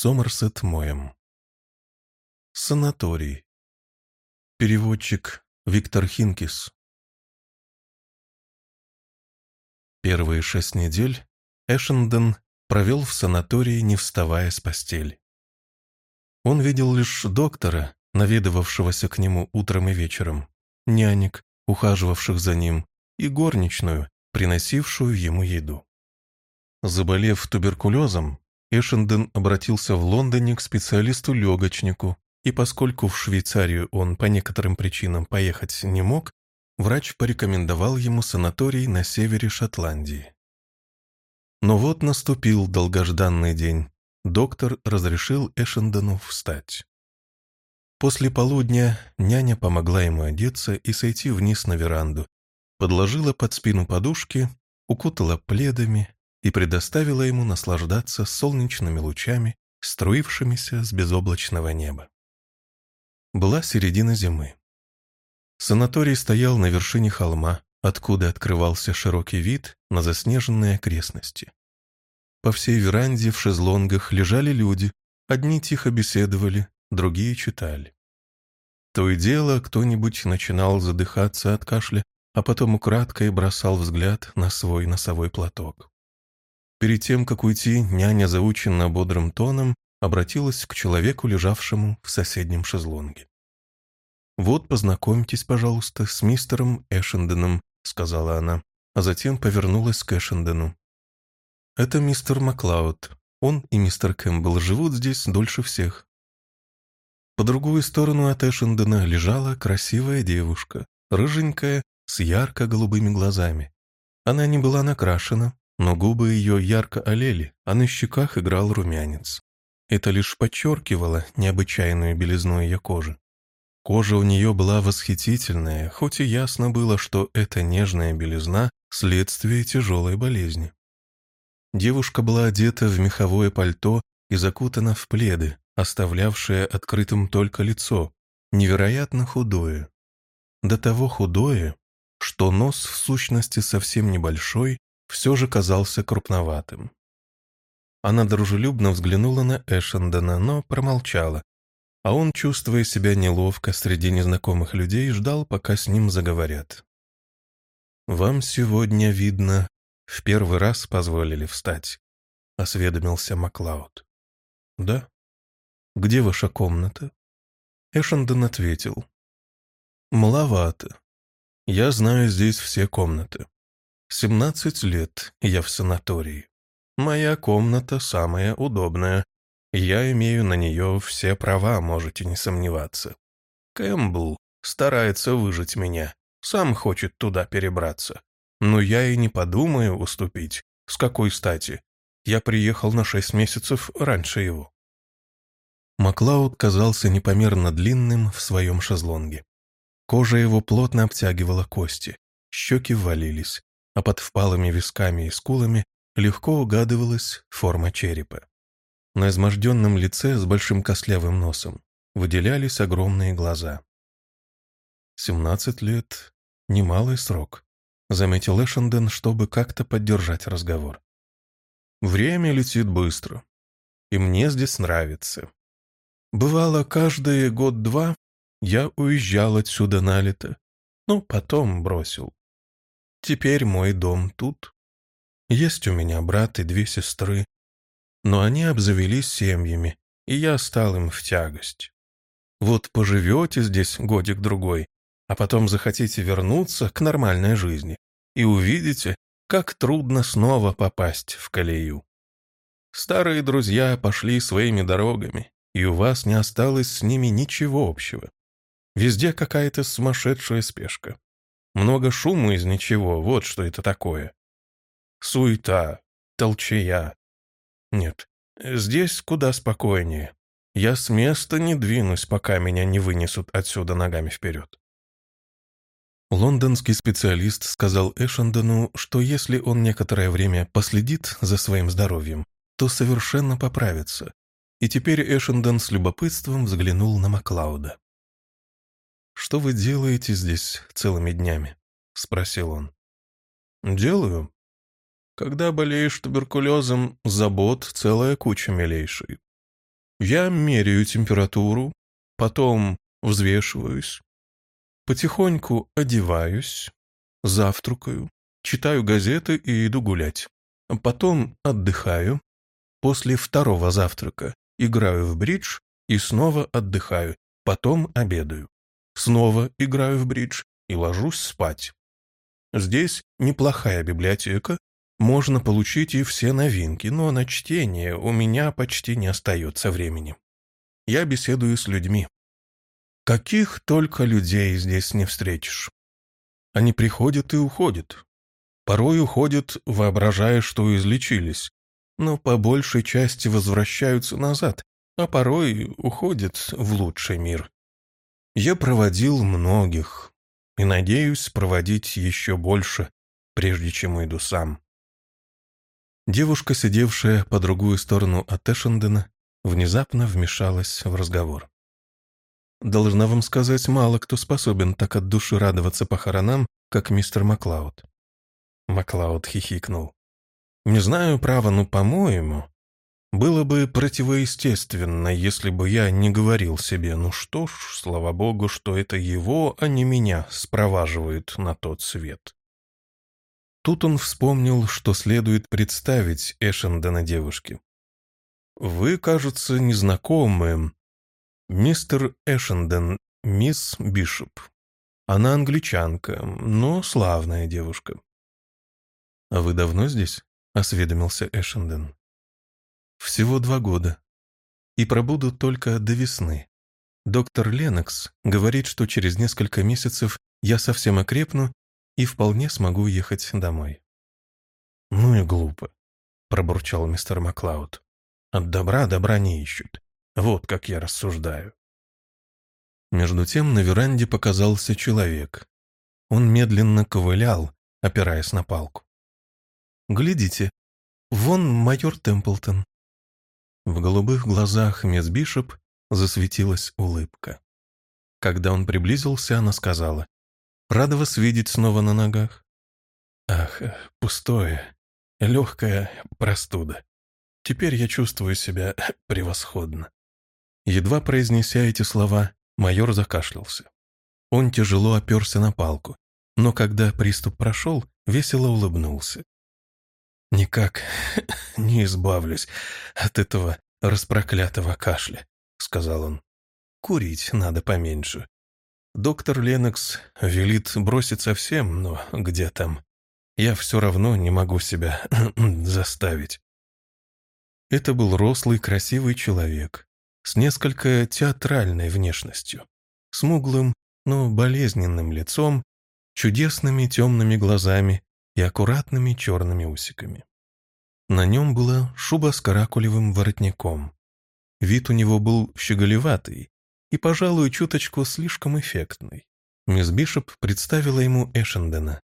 Сомерсет Моем. Санаторий. Переводчик Виктор Хинкис. Первые шесть недель Эшенден провел в санатории, не вставая с постели. Он видел лишь доктора, наведывавшегося к нему утром и вечером, нянек, ухаживавших за ним, и горничную, приносившую ему еду. Заболев туберкулезом, Эшенден обратился в Лондоне к специалисту-легочнику, и поскольку в Швейцарию он по некоторым причинам поехать не мог, врач порекомендовал ему санаторий на севере Шотландии. Но вот наступил долгожданный день. Доктор разрешил Эшендену встать. После полудня няня помогла ему одеться и сойти вниз на веранду, подложила под спину подушки, укутала пледами и предоставила ему наслаждаться солнечными лучами, струившимися с безоблачного неба. Была середина зимы. Санаторий стоял на вершине холма, откуда открывался широкий вид на заснеженные окрестности. По всей веранде в шезлонгах лежали люди, одни тихо беседовали, другие читали. То и дело кто-нибудь начинал задыхаться от кашля, а потом украдкой бросал взгляд на свой носовой платок. Перед тем, как уйти, няня заученно бодрым тоном обратилась к человеку, лежавшему в соседнем шезлонге. «Вот, познакомьтесь, пожалуйста, с мистером Эшенденом», — сказала она, а затем повернулась к Эшендену. «Это мистер Маклауд. Он и мистер Кэмпбелл живут здесь дольше всех». По другую сторону от Эшендена лежала красивая девушка, рыженькая, с ярко-голубыми глазами. Она не была накрашена, но губы ее ярко олели, а на щеках играл румянец. Это лишь подчеркивало необычайную белизну ее кожи. Кожа у нее была восхитительная, хоть и ясно было, что эта нежная белизна – следствие тяжелой болезни. Девушка была одета в меховое пальто и закутана в пледы, оставлявшее открытым только лицо, невероятно худое. До того худое, что нос в сущности совсем небольшой, все же казался крупноватым. Она дружелюбно взглянула на Эшендона, но промолчала, а он, чувствуя себя неловко среди незнакомых людей, ждал, пока с ним заговорят. «Вам сегодня, видно, в первый раз позволили встать», — осведомился Маклауд. «Да. Где ваша комната?» Эшендон ответил. «Маловато. Я знаю здесь все комнаты. Семнадцать лет я в санатории. Моя комната самая удобная. Я имею на нее все права, можете не сомневаться. Кэмпбелл старается выжить меня, сам хочет туда перебраться. Но я и не подумаю уступить. С какой стати? Я приехал на шесть месяцев раньше его. Маклауд казался непомерно длинным в своем шезлонге. Кожа его плотно обтягивала кости, щеки ввалились, а под впалыми висками и скулами легко угадывалась форма черепа. На изможденном лице с большим костлявым носом выделялись огромные глаза. «Семнадцать лет — немалый срок», — заметил Эшенден, чтобы как-то поддержать разговор. «Время летит быстро, и мне здесь нравится. Бывало, каждый год-два я уезжал отсюда на лето, ну, потом бросил. Теперь мой дом тут. Есть у меня брат и две сестры, но они обзавелись семьями, и я стал им в тягость. Вот поживете здесь годик-другой, а потом захотите вернуться к нормальной жизни и увидите, как трудно снова попасть в колею. Старые друзья пошли своими дорогами, и у вас не осталось с ними ничего общего. Везде какая-то сумасшедшая спешка. Много шума из ничего, вот что это такое. Суета, толчая. Нет, здесь куда спокойнее. Я с места не двинусь, пока меня не вынесут отсюда ногами вперед. Лондонский специалист сказал Эшендону, что если он некоторое время последит за своим здоровьем, то совершенно поправится. И теперь Эшендон с любопытством взглянул на Маклауда. «Что вы делаете здесь целыми днями?» — спросил он. «Делаю. Когда болеешь туберкулезом, забот целая куча, милейший. Я меряю температуру, потом взвешиваюсь, потихоньку одеваюсь, завтракаю, читаю газеты и иду гулять. Потом отдыхаю. После второго завтрака играю в бридж и снова отдыхаю. Потом обедаю. Снова играю в бридж и ложусь спать. Здесь неплохая библиотека, можно получить и все новинки, но на чтение у меня почти не остается времени. Я беседую с людьми. Каких только людей здесь не встретишь. Они приходят и уходят. Порой уходят, воображая, что излечились, но по большей части возвращаются назад, а порой уходят в лучший мир. Я проводил многих и надеюсь проводить еще больше, прежде чем уйду сам. Девушка, сидевшая по другую сторону от Эшендена, внезапно вмешалась в разговор. «Должна вам сказать, мало кто способен так от души радоваться похоронам, как мистер Маклауд». Маклауд хихикнул. «Не знаю, право, но, по-моему, было бы противоестественно, если бы я не говорил себе, ну что ж, слава богу, что это его, а не меня, спроваживают на тот свет». Тут он вспомнил, что следует представить Эшендена девушке. «Вы, кажется, незнакомы. Мистер Эшенден, мисс Бишоп. Она англичанка, но славная девушка». «А вы давно здесь?» — осведомился Эшенден. «Всего два года. И пробуду только до весны. Доктор Ленокс говорит, что через несколько месяцев я совсем окрепну и вполне смогу ехать домой. «Ну и глупо», — пробурчал мистер Маклауд. «От добра добра не ищут. Вот как я рассуждаю». Между тем на веранде показался человек. Он медленно ковылял, опираясь на палку. «Глядите, вон майор Темплтон». В голубых глазах мисс Бишоп засветилась улыбка. Когда он приблизился, она сказала, Рада вас видеть снова на ногах. Ах, пустое, легкая простуда. Теперь я чувствую себя превосходно. Едва произнеся эти слова, майор закашлялся. Он тяжело оперся на палку, но когда приступ прошел, весело улыбнулся. «Никак не избавлюсь от этого распроклятого кашля», — сказал он. «Курить надо поменьше. Доктор Ленокс велит бросить совсем, но где там? Я все равно не могу себя заставить. Это был рослый, красивый человек с несколько театральной внешностью, смуглым, но болезненным лицом, чудесными темными глазами и аккуратными черными усиками. На нем была шуба с каракулевым воротником. Вид у него был щеголеватый, и, пожалуй, чуточку слишком эффектный. Мисс Бишоп представила ему Эшендена.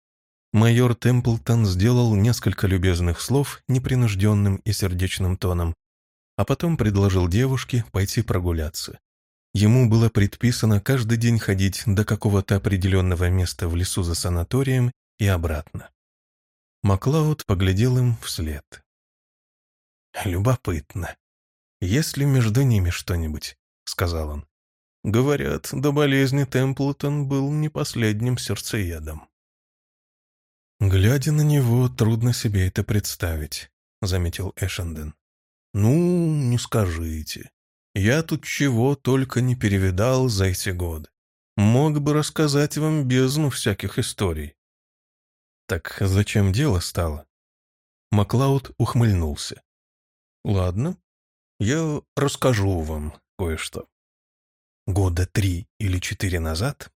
Майор Темплтон сделал несколько любезных слов непринужденным и сердечным тоном, а потом предложил девушке пойти прогуляться. Ему было предписано каждый день ходить до какого-то определенного места в лесу за санаторием и обратно. Маклауд поглядел им вслед. «Любопытно. Есть ли между ними что-нибудь?» — сказал он. Говорят, до болезни Темплтон был не последним сердцеедом. «Глядя на него, трудно себе это представить», — заметил Эшенден. «Ну, не скажите. Я тут чего только не перевидал за эти годы. Мог бы рассказать вам бездну всяких историй». «Так зачем дело стало?» Маклауд ухмыльнулся. «Ладно, я расскажу вам кое-что года три или четыре назад,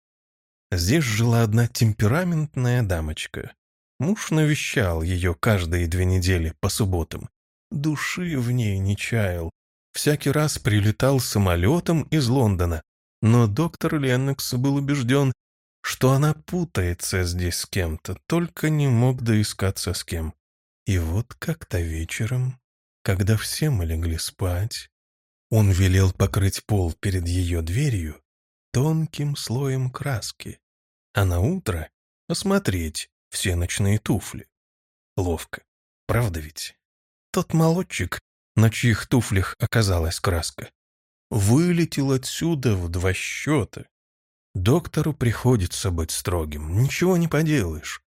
здесь жила одна темпераментная дамочка. Муж навещал ее каждые две недели по субботам. Души в ней не чаял. Всякий раз прилетал самолетом из Лондона, но доктор Леннокс был убежден, что она путается здесь с кем-то, только не мог доискаться с кем. И вот как-то вечером, когда все мы легли спать, он велел покрыть пол перед ее дверью тонким слоем краски, а на утро осмотреть все ночные туфли. Ловко, правда ведь? Тот молодчик, на чьих туфлях оказалась краска, вылетел отсюда в два счета. Доктору приходится быть строгим, ничего не поделаешь.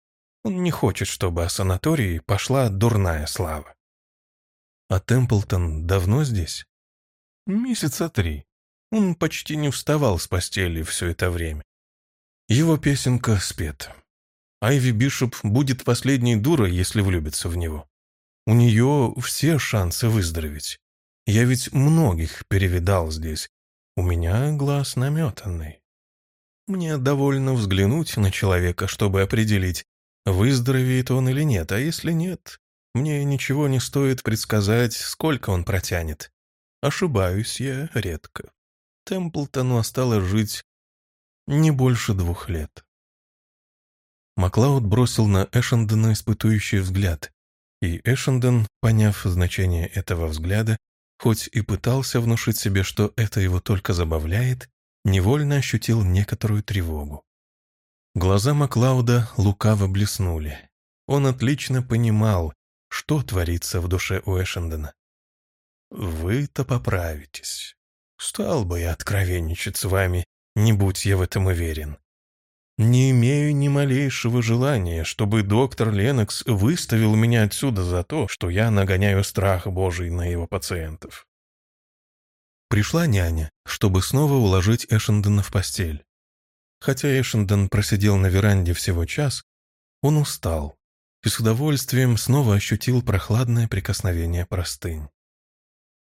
Он не хочет, чтобы о санатории пошла дурная слава. А Темплтон давно здесь? Месяца три. Он почти не вставал с постели все это время. Его песенка спета. Айви Бишоп будет последней дурой, если влюбится в него. У нее все шансы выздороветь. Я ведь многих перевидал здесь. У меня глаз наметанный. Мне довольно взглянуть на человека, чтобы определить, выздоровеет он или нет, а если нет, мне ничего не стоит предсказать, сколько он протянет. Ошибаюсь я редко. Темплтону осталось жить не больше двух лет. Маклауд бросил на Эшендена испытующий взгляд, и Эшенден, поняв значение этого взгляда, хоть и пытался внушить себе, что это его только забавляет, невольно ощутил некоторую тревогу. Глаза Маклауда лукаво блеснули. Он отлично понимал, что творится в душе у Эшендена. «Вы-то поправитесь. Стал бы я откровенничать с вами, не будь я в этом уверен. Не имею ни малейшего желания, чтобы доктор Ленокс выставил меня отсюда за то, что я нагоняю страх Божий на его пациентов. Пришла няня, чтобы снова уложить Эшендена в постель. Хотя Эшенден просидел на веранде всего час, он устал и с удовольствием снова ощутил прохладное прикосновение простынь.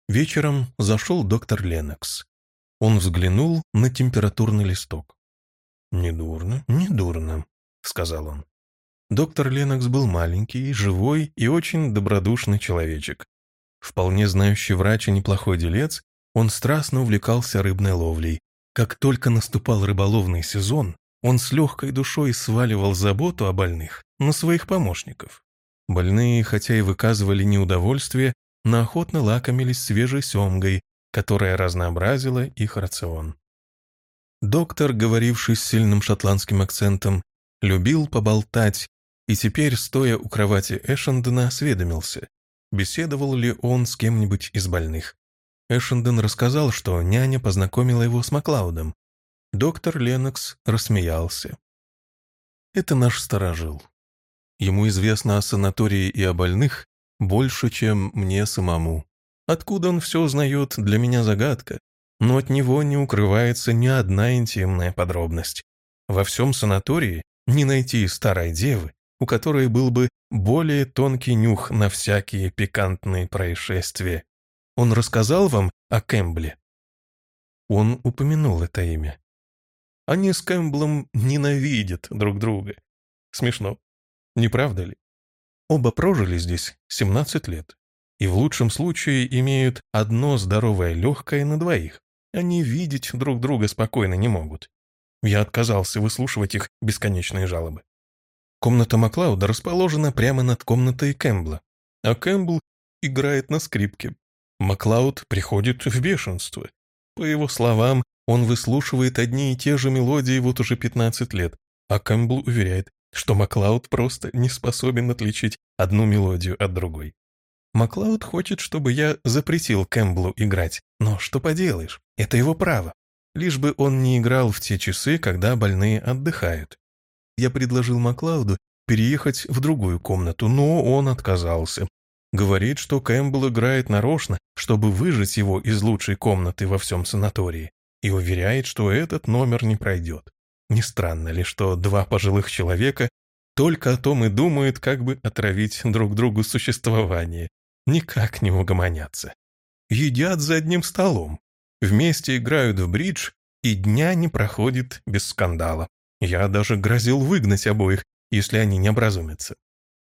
Вечером зашел доктор Ленокс. Он взглянул на температурный листок. «Недурно, недурно», — сказал он. Доктор Ленокс был маленький, живой и очень добродушный человечек. Вполне знающий врач и неплохой делец, он страстно увлекался рыбной ловлей. Как только наступал рыболовный сезон, он с легкой душой сваливал заботу о больных на своих помощников. Больные, хотя и выказывали неудовольствие, но охотно лакомились свежей семгой, которая разнообразила их рацион. Доктор, говоривший с сильным шотландским акцентом, любил поболтать, и теперь, стоя у кровати Эшендена, осведомился, беседовал ли он с кем-нибудь из больных. Эшенден рассказал, что няня познакомила его с Маклаудом. Доктор Ленокс рассмеялся. «Это наш сторожил. Ему известно о санатории и о больных больше, чем мне самому. Откуда он все узнает, для меня загадка, но от него не укрывается ни одна интимная подробность. Во всем санатории не найти старой девы, у которой был бы более тонкий нюх на всякие пикантные происшествия. Он рассказал вам о Кэмбле?» Он упомянул это имя. Они с Кэмблом ненавидят друг друга. Смешно. Не правда ли? Оба прожили здесь 17 лет. И в лучшем случае имеют одно здоровое легкое на двоих. Они видеть друг друга спокойно не могут. Я отказался выслушивать их бесконечные жалобы. Комната Маклауда расположена прямо над комнатой Кэмбла, а Кэмпбелл играет на скрипке. Маклауд приходит в бешенство. По его словам, он выслушивает одни и те же мелодии вот уже 15 лет, а Кэмпбелл уверяет, что Маклауд просто не способен отличить одну мелодию от другой. Маклауд хочет, чтобы я запретил Кэмпбеллу играть, но что поделаешь, это его право. Лишь бы он не играл в те часы, когда больные отдыхают. Я предложил Маклауду переехать в другую комнату, но он отказался, Говорит, что Кэмпбелл играет нарочно, чтобы выжить его из лучшей комнаты во всем санатории, и уверяет, что этот номер не пройдет. Не странно ли, что два пожилых человека только о том и думают, как бы отравить друг другу существование, никак не угомонятся. Едят за одним столом, вместе играют в бридж, и дня не проходит без скандала. Я даже грозил выгнать обоих, если они не образумятся.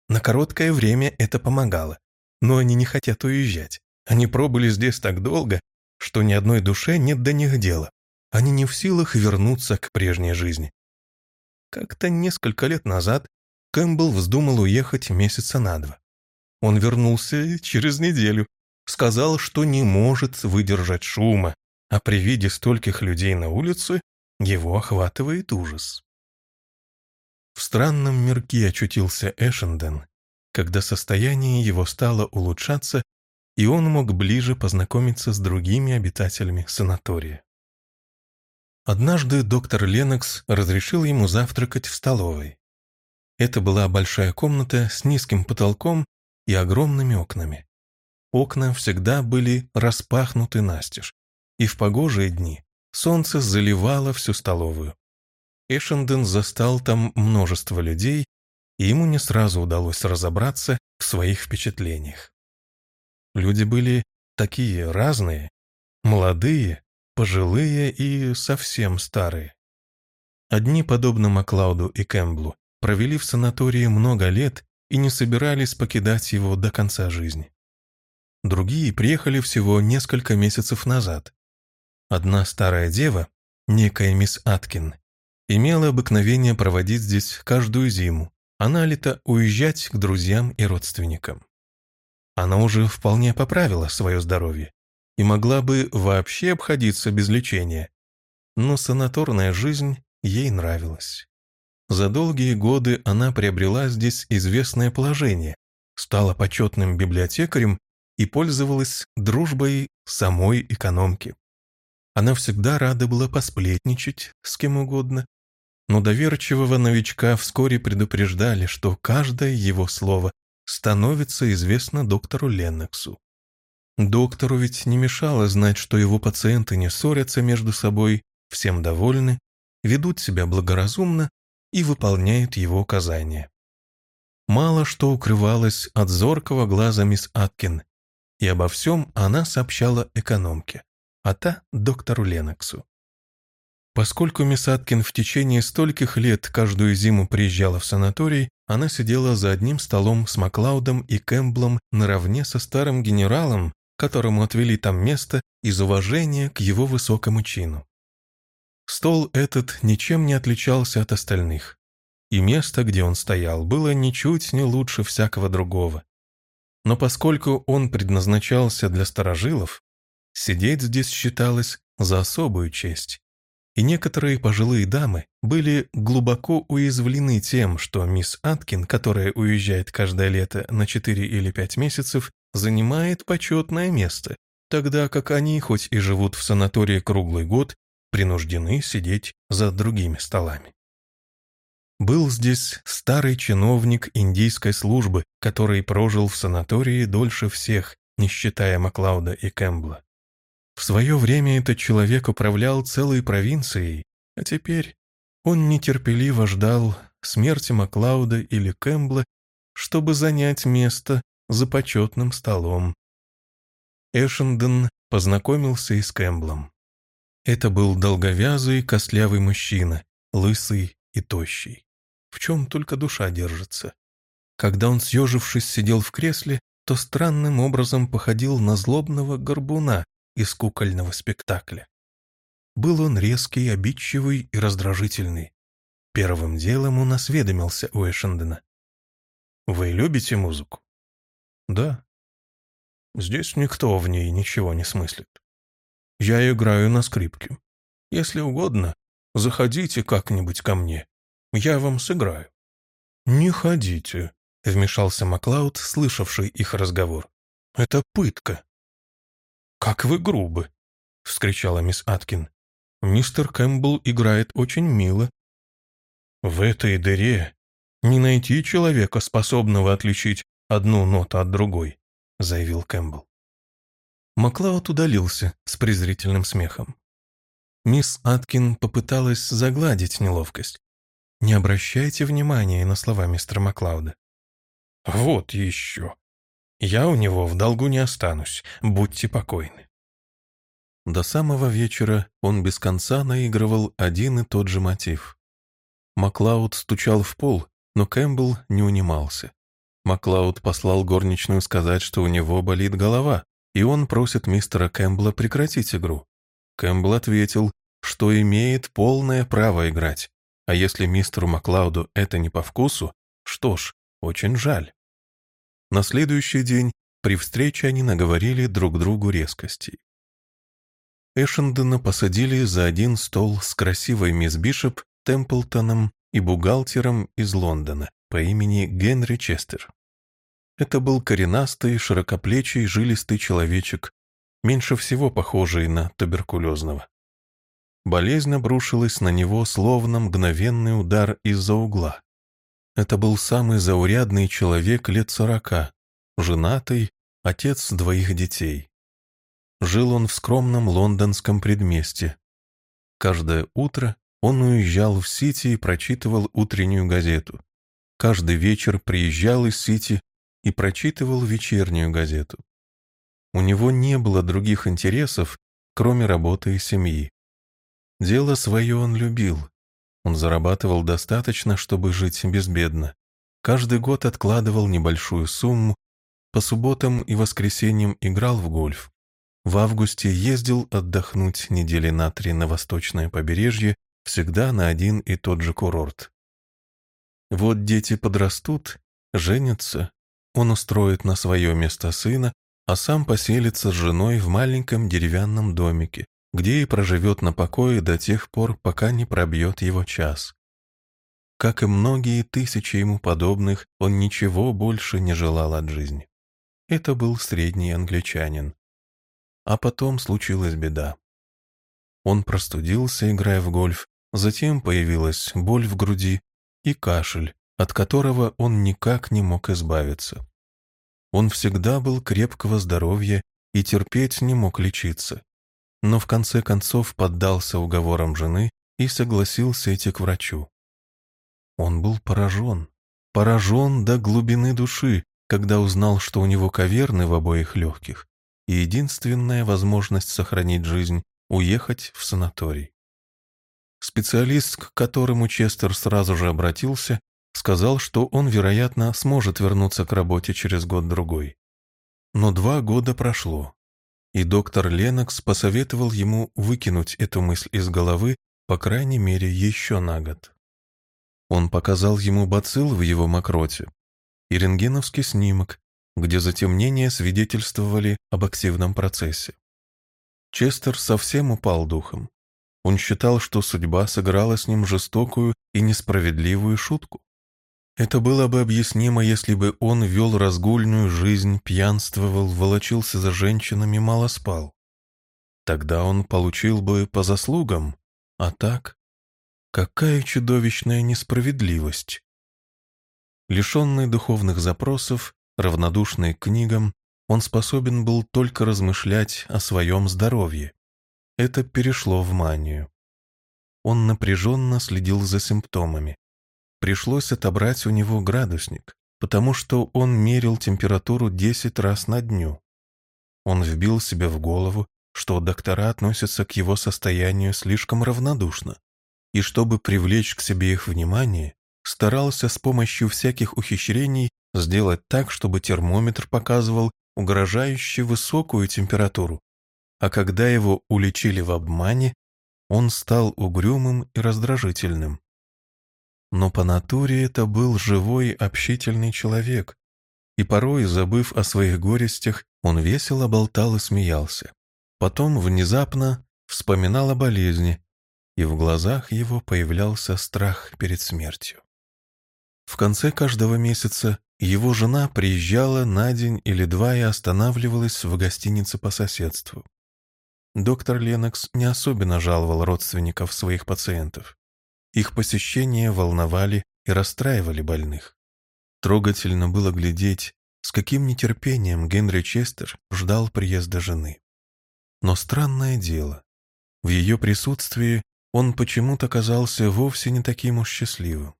На короткое время это помогало но они не хотят уезжать. Они пробыли здесь так долго, что ни одной душе нет до них дела. Они не в силах вернуться к прежней жизни. Как-то несколько лет назад Кэмпбелл вздумал уехать месяца на два. Он вернулся через неделю, сказал, что не может выдержать шума, а при виде стольких людей на улице его охватывает ужас. В странном мирке очутился Эшенден, когда состояние его стало улучшаться, и он мог ближе познакомиться с другими обитателями санатория. Однажды доктор Ленокс разрешил ему завтракать в столовой. Это была большая комната с низким потолком и огромными окнами. Окна всегда были распахнуты настежь, и в погожие дни солнце заливало всю столовую. Эшенден застал там множество людей, и ему не сразу удалось разобраться в своих впечатлениях. Люди были такие разные, молодые, пожилые и совсем старые. Одни, подобно Маклауду и Кэмблу, провели в санатории много лет и не собирались покидать его до конца жизни. Другие приехали всего несколько месяцев назад. Одна старая дева, некая мисс Аткин, имела обыкновение проводить здесь каждую зиму, она лето уезжать к друзьям и родственникам. Она уже вполне поправила свое здоровье и могла бы вообще обходиться без лечения, но санаторная жизнь ей нравилась. За долгие годы она приобрела здесь известное положение, стала почетным библиотекарем и пользовалась дружбой самой экономки. Она всегда рада была посплетничать с кем угодно, но доверчивого новичка вскоре предупреждали, что каждое его слово становится известно доктору Ленноксу. Доктору ведь не мешало знать, что его пациенты не ссорятся между собой, всем довольны, ведут себя благоразумно и выполняют его указания. Мало что укрывалось от зоркого глаза мисс Аткин, и обо всем она сообщала экономке, а та — доктору Леноксу. Поскольку мисс в течение стольких лет каждую зиму приезжала в санаторий, она сидела за одним столом с Маклаудом и Кэмблом наравне со старым генералом, которому отвели там место из уважения к его высокому чину. Стол этот ничем не отличался от остальных, и место, где он стоял, было ничуть не лучше всякого другого. Но поскольку он предназначался для старожилов, сидеть здесь считалось за особую честь. И некоторые пожилые дамы были глубоко уязвлены тем, что мисс Аткин, которая уезжает каждое лето на 4 или 5 месяцев, занимает почетное место, тогда как они, хоть и живут в санатории круглый год, принуждены сидеть за другими столами. Был здесь старый чиновник индийской службы, который прожил в санатории дольше всех, не считая Маклауда и Кэмбла. В свое время этот человек управлял целой провинцией, а теперь он нетерпеливо ждал смерти Маклауда или Кэмбла, чтобы занять место за почетным столом. Эшенден познакомился и с Кэмблом. Это был долговязый, костлявый мужчина, лысый и тощий. В чем только душа держится. Когда он, съежившись, сидел в кресле, то странным образом походил на злобного горбуна из кукольного спектакля. Был он резкий, обидчивый и раздражительный. Первым делом он осведомился у Эшендена. «Вы любите музыку?» «Да». «Здесь никто в ней ничего не смыслит. Я играю на скрипке. Если угодно, заходите как-нибудь ко мне. Я вам сыграю». «Не ходите», — вмешался Маклауд, слышавший их разговор. «Это пытка». «Как вы грубы!» — вскричала мисс Аткин. «Мистер Кэмпбелл играет очень мило». «В этой дыре не найти человека, способного отличить одну ноту от другой», — заявил Кэмпбелл. Маклауд удалился с презрительным смехом. Мисс Аткин попыталась загладить неловкость. «Не обращайте внимания на слова мистера Маклауда». «Вот еще. Я у него в долгу не останусь, будьте покойны». До самого вечера он без конца наигрывал один и тот же мотив. Маклауд стучал в пол, но Кэмпбелл не унимался. Маклауд послал горничную сказать, что у него болит голова, и он просит мистера Кэмпбелла прекратить игру. Кэмпбелл ответил, что имеет полное право играть, а если мистеру Маклауду это не по вкусу, что ж, очень жаль. На следующий день при встрече они наговорили друг другу резкостей. Эшендена посадили за один стол с красивой мисс Бишоп, Темплтоном и бухгалтером из Лондона по имени Генри Честер. Это был коренастый, широкоплечий, жилистый человечек, меньше всего похожий на туберкулезного. Болезнь обрушилась на него словно мгновенный удар из-за угла. Это был самый заурядный человек лет сорока, женатый, отец двоих детей. Жил он в скромном лондонском предместе. Каждое утро он уезжал в Сити и прочитывал утреннюю газету. Каждый вечер приезжал из Сити и прочитывал вечернюю газету. У него не было других интересов, кроме работы и семьи. Дело свое он любил. Он зарабатывал достаточно, чтобы жить безбедно. Каждый год откладывал небольшую сумму, по субботам и воскресеньям играл в гольф. В августе ездил отдохнуть недели на три на восточное побережье, всегда на один и тот же курорт. Вот дети подрастут, женятся, он устроит на свое место сына, а сам поселится с женой в маленьком деревянном домике, где и проживет на покое до тех пор, пока не пробьет его час. Как и многие тысячи ему подобных, он ничего больше не желал от жизни. Это был средний англичанин. А потом случилась беда. Он простудился, играя в гольф, затем появилась боль в груди и кашель, от которого он никак не мог избавиться. Он всегда был крепкого здоровья и терпеть не мог лечиться, но в конце концов поддался уговорам жены и согласился идти к врачу. Он был поражен, поражен до глубины души, когда узнал, что у него каверны в обоих легких, и единственная возможность сохранить жизнь — уехать в санаторий. Специалист, к которому Честер сразу же обратился, сказал, что он, вероятно, сможет вернуться к работе через год-другой. Но два года прошло, и доктор Ленокс посоветовал ему выкинуть эту мысль из головы, по крайней мере, еще на год. Он показал ему бацилл в его мокроте и рентгеновский снимок, где затемнения свидетельствовали об активном процессе. Честер совсем упал духом. Он считал, что судьба сыграла с ним жестокую и несправедливую шутку. Это было бы объяснимо, если бы он вел разгульную жизнь, пьянствовал, волочился за женщинами, мало спал. Тогда он получил бы по заслугам, а так... Какая чудовищная несправедливость! Лишенный духовных запросов, равнодушный к книгам, он способен был только размышлять о своем здоровье. Это перешло в манию. Он напряженно следил за симптомами пришлось отобрать у него градусник, потому что он мерил температуру 10 раз на дню. Он вбил себе в голову, что доктора относятся к его состоянию слишком равнодушно, и чтобы привлечь к себе их внимание, старался с помощью всяких ухищрений сделать так, чтобы термометр показывал угрожающе высокую температуру, а когда его уличили в обмане, он стал угрюмым и раздражительным. Но по натуре это был живой, общительный человек, и порой, забыв о своих горестях, он весело болтал и смеялся. Потом внезапно вспоминал о болезни, и в глазах его появлялся страх перед смертью. В конце каждого месяца его жена приезжала на день или два и останавливалась в гостинице по соседству. Доктор Ленокс не особенно жаловал родственников своих пациентов. Их посещения волновали и расстраивали больных. Трогательно было глядеть, с каким нетерпением Генри Честер ждал приезда жены. Но странное дело, в ее присутствии он почему-то казался вовсе не таким уж счастливым.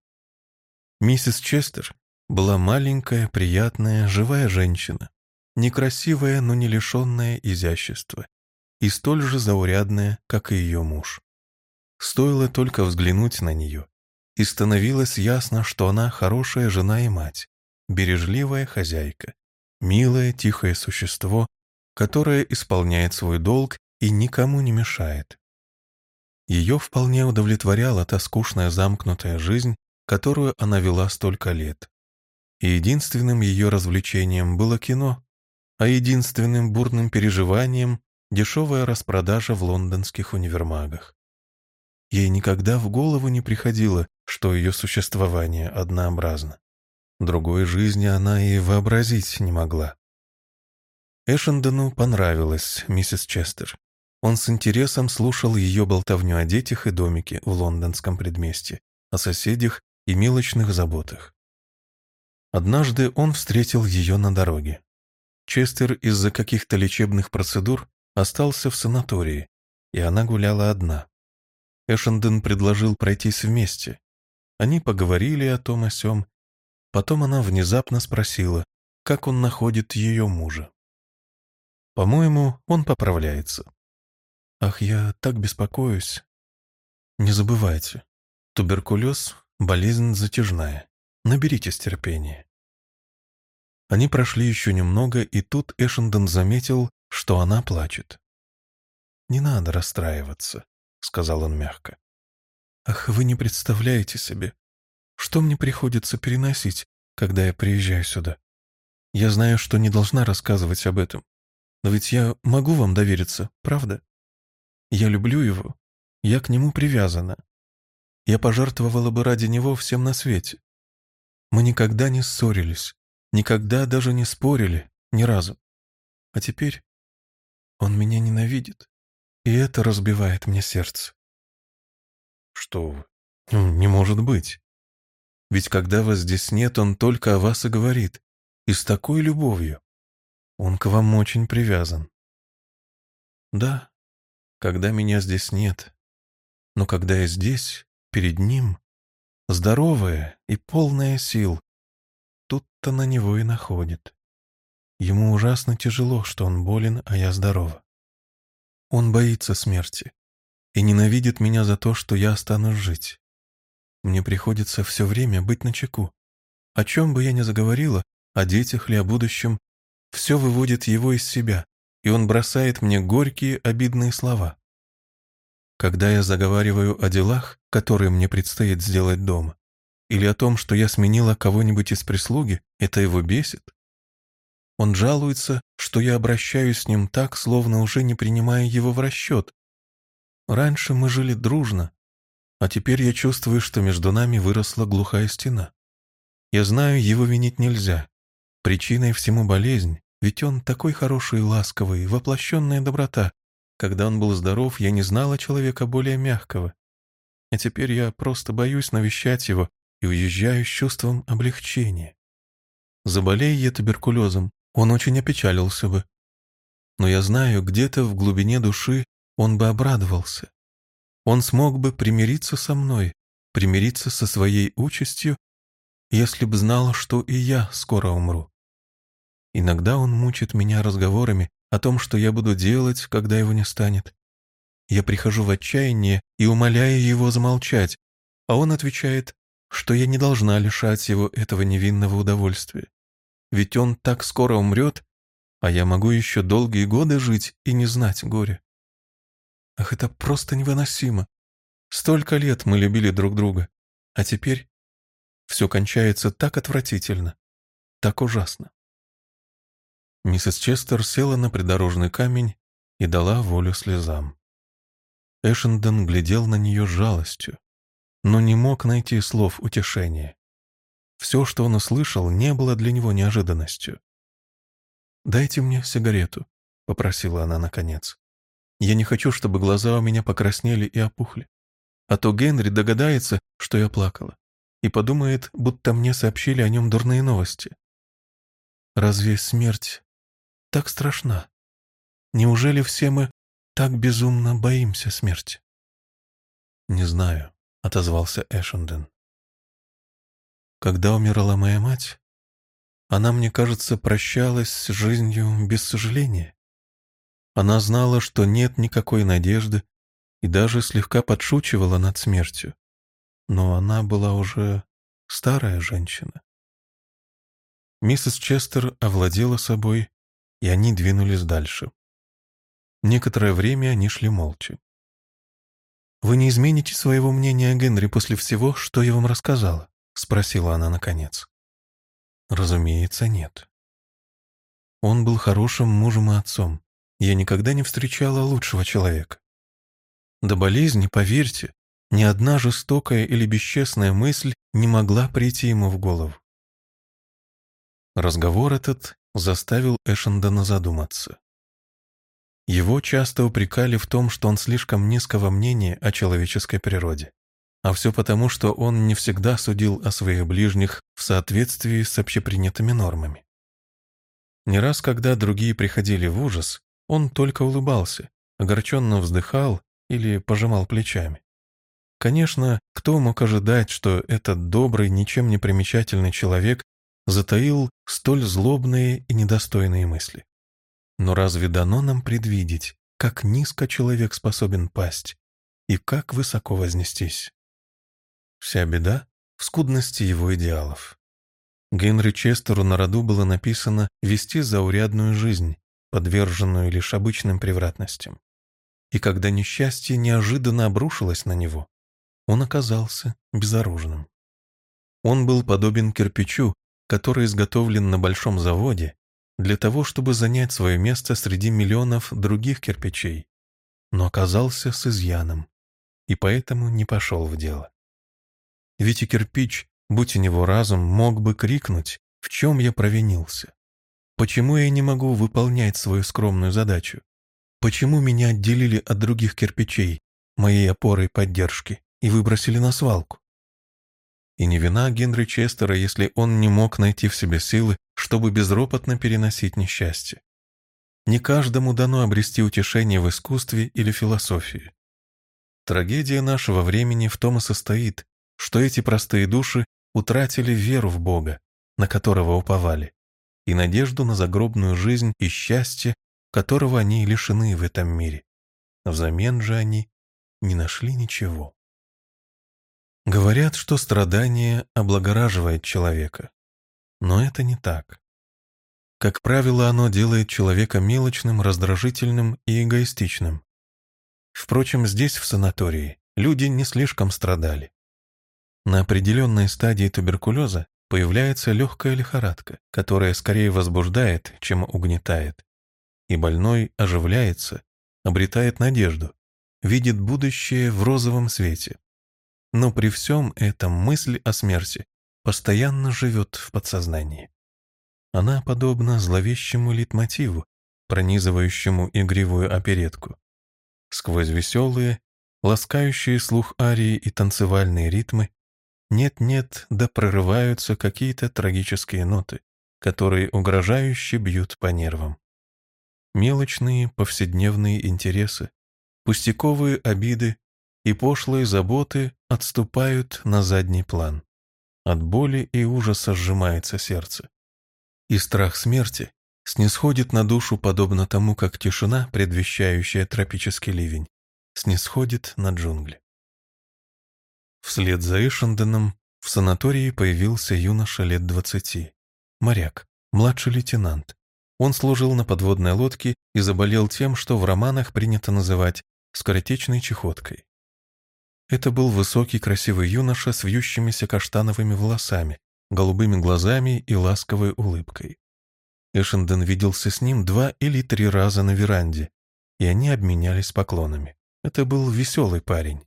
Миссис Честер была маленькая, приятная, живая женщина, некрасивая, но не лишенная изящества, и столь же заурядная, как и ее муж. Стоило только взглянуть на нее, и становилось ясно, что она хорошая жена и мать, бережливая хозяйка, милое тихое существо, которое исполняет свой долг и никому не мешает. Ее вполне удовлетворяла та скучная замкнутая жизнь, которую она вела столько лет. И единственным ее развлечением было кино, а единственным бурным переживанием – дешевая распродажа в лондонских универмагах. Ей никогда в голову не приходило, что ее существование однообразно. Другой жизни она и вообразить не могла. Эшендену понравилась миссис Честер. Он с интересом слушал ее болтовню о детях и домике в лондонском предместье, о соседях и мелочных заботах. Однажды он встретил ее на дороге. Честер из-за каких-то лечебных процедур остался в санатории, и она гуляла одна. Эшенден предложил пройтись вместе. Они поговорили о том о сём. Потом она внезапно спросила, как он находит ее мужа. По-моему, он поправляется. Ах, я так беспокоюсь. Не забывайте, туберкулез — болезнь затяжная. Наберитесь терпения. Они прошли еще немного, и тут Эшендон заметил, что она плачет. «Не надо расстраиваться», — сказал он мягко. «Ах, вы не представляете себе, что мне приходится переносить, когда я приезжаю сюда. Я знаю, что не должна рассказывать об этом, но ведь я могу вам довериться, правда? Я люблю его. Я к нему привязана. Я пожертвовала бы ради него всем на свете. Мы никогда не ссорились, никогда даже не спорили, ни разу. А теперь он меня ненавидит, и это разбивает мне сердце. Что вы? Ну, не может быть. Ведь когда вас здесь нет, он только о вас и говорит. И с такой любовью. Он к вам очень привязан. Да, когда меня здесь нет. Но когда я здесь, перед ним, здоровая и полная сил, тут-то на него и находит. Ему ужасно тяжело, что он болен, а я здорова. Он боится смерти и ненавидит меня за то, что я останусь жить. Мне приходится все время быть начеку. О чем бы я ни заговорила, о детях ли, о будущем, все выводит его из себя, и он бросает мне горькие, обидные слова. Когда я заговариваю о делах, которые мне предстоит сделать дома, или о том, что я сменила кого-нибудь из прислуги, это его бесит. Он жалуется, что я обращаюсь с ним так, словно уже не принимая его в расчет. Раньше мы жили дружно, а теперь я чувствую, что между нами выросла глухая стена. Я знаю, его винить нельзя. Причиной всему болезнь, ведь он такой хороший и ласковый, воплощенная доброта. Когда он был здоров, я не знала человека более мягкого. А теперь я просто боюсь навещать его и уезжаю с чувством облегчения. Заболея я туберкулезом, он очень опечалился бы. Но я знаю, где-то в глубине души он бы обрадовался. Он смог бы примириться со мной, примириться со своей участью, если бы знал, что и я скоро умру. Иногда он мучит меня разговорами о том, что я буду делать, когда его не станет. Я прихожу в отчаяние и умоляю его замолчать, а он отвечает, что я не должна лишать его этого невинного удовольствия. Ведь он так скоро умрет, а я могу еще долгие годы жить и не знать горя. Ах, это просто невыносимо. Столько лет мы любили друг друга, а теперь все кончается так отвратительно, так ужасно. Миссис Честер села на придорожный камень и дала волю слезам. Эшенден глядел на нее жалостью, но не мог найти слов утешения. Все, что он услышал, не было для него неожиданностью. «Дайте мне сигарету», — попросила она наконец. «Я не хочу, чтобы глаза у меня покраснели и опухли. А то Генри догадается, что я плакала, и подумает, будто мне сообщили о нем дурные новости. Разве смерть так страшна? Неужели все мы так безумно боимся смерти? «Не знаю», — отозвался Эшенден. «Когда умирала моя мать, она, мне кажется, прощалась с жизнью без сожаления. Она знала, что нет никакой надежды, и даже слегка подшучивала над смертью. Но она была уже старая женщина. Миссис Честер овладела собой и они двинулись дальше. Некоторое время они шли молча. «Вы не измените своего мнения о Генри после всего, что я вам рассказала?» — спросила она наконец. «Разумеется, нет. Он был хорошим мужем и отцом. Я никогда не встречала лучшего человека. До болезни, поверьте, ни одна жестокая или бесчестная мысль не могла прийти ему в голову. Разговор этот заставил Эшендона задуматься. Его часто упрекали в том, что он слишком низкого мнения о человеческой природе. А все потому, что он не всегда судил о своих ближних в соответствии с общепринятыми нормами. Не раз, когда другие приходили в ужас, он только улыбался, огорченно вздыхал или пожимал плечами. Конечно, кто мог ожидать, что этот добрый, ничем не примечательный человек затаил столь злобные и недостойные мысли? Но разве дано нам предвидеть, как низко человек способен пасть и как высоко вознестись? Вся беда в скудности его идеалов. Генри Честеру на роду было написано вести заурядную жизнь, подверженную лишь обычным превратностям. И когда несчастье неожиданно обрушилось на него, он оказался безоружным. Он был подобен кирпичу, который изготовлен на большом заводе для того, чтобы занять свое место среди миллионов других кирпичей, но оказался с изъяном и поэтому не пошел в дело. Ведь и кирпич, будь у него разум, мог бы крикнуть, в чем я провинился. Почему я не могу выполнять свою скромную задачу? Почему меня отделили от других кирпичей, моей опоры и поддержки, и выбросили на свалку? И не вина Генри Честера, если он не мог найти в себе силы, чтобы безропотно переносить несчастье. Не каждому дано обрести утешение в искусстве или философии. Трагедия нашего времени в том и состоит, что эти простые души утратили веру в Бога, на которого уповали, и надежду на загробную жизнь и счастье, которого они лишены в этом мире. Взамен же они не нашли ничего. Говорят, что страдание облагораживает человека. Но это не так. Как правило, оно делает человека мелочным, раздражительным и эгоистичным. Впрочем, здесь, в санатории, люди не слишком страдали. На определенной стадии туберкулеза появляется легкая лихорадка, которая скорее возбуждает, чем угнетает. И больной оживляется, обретает надежду, видит будущее в розовом свете. Но при всем этом мысль о смерти постоянно живет в подсознании. Она подобна зловещему литмотиву, пронизывающему игривую оперетку. Сквозь веселые, ласкающие слух арии и танцевальные ритмы нет-нет, да прорываются какие-то трагические ноты, которые угрожающе бьют по нервам. Мелочные повседневные интересы, пустяковые обиды и пошлые заботы отступают на задний план. От боли и ужаса сжимается сердце. И страх смерти снисходит на душу подобно тому, как тишина, предвещающая тропический ливень, снисходит на джунгли. Вслед за Эшенденом в санатории появился юноша лет двадцати. Моряк, младший лейтенант. Он служил на подводной лодке и заболел тем, что в романах принято называть скоротечной чехоткой. Это был высокий красивый юноша с вьющимися каштановыми волосами, голубыми глазами и ласковой улыбкой. Эшенден виделся с ним два или три раза на веранде, и они обменялись поклонами. Это был веселый парень.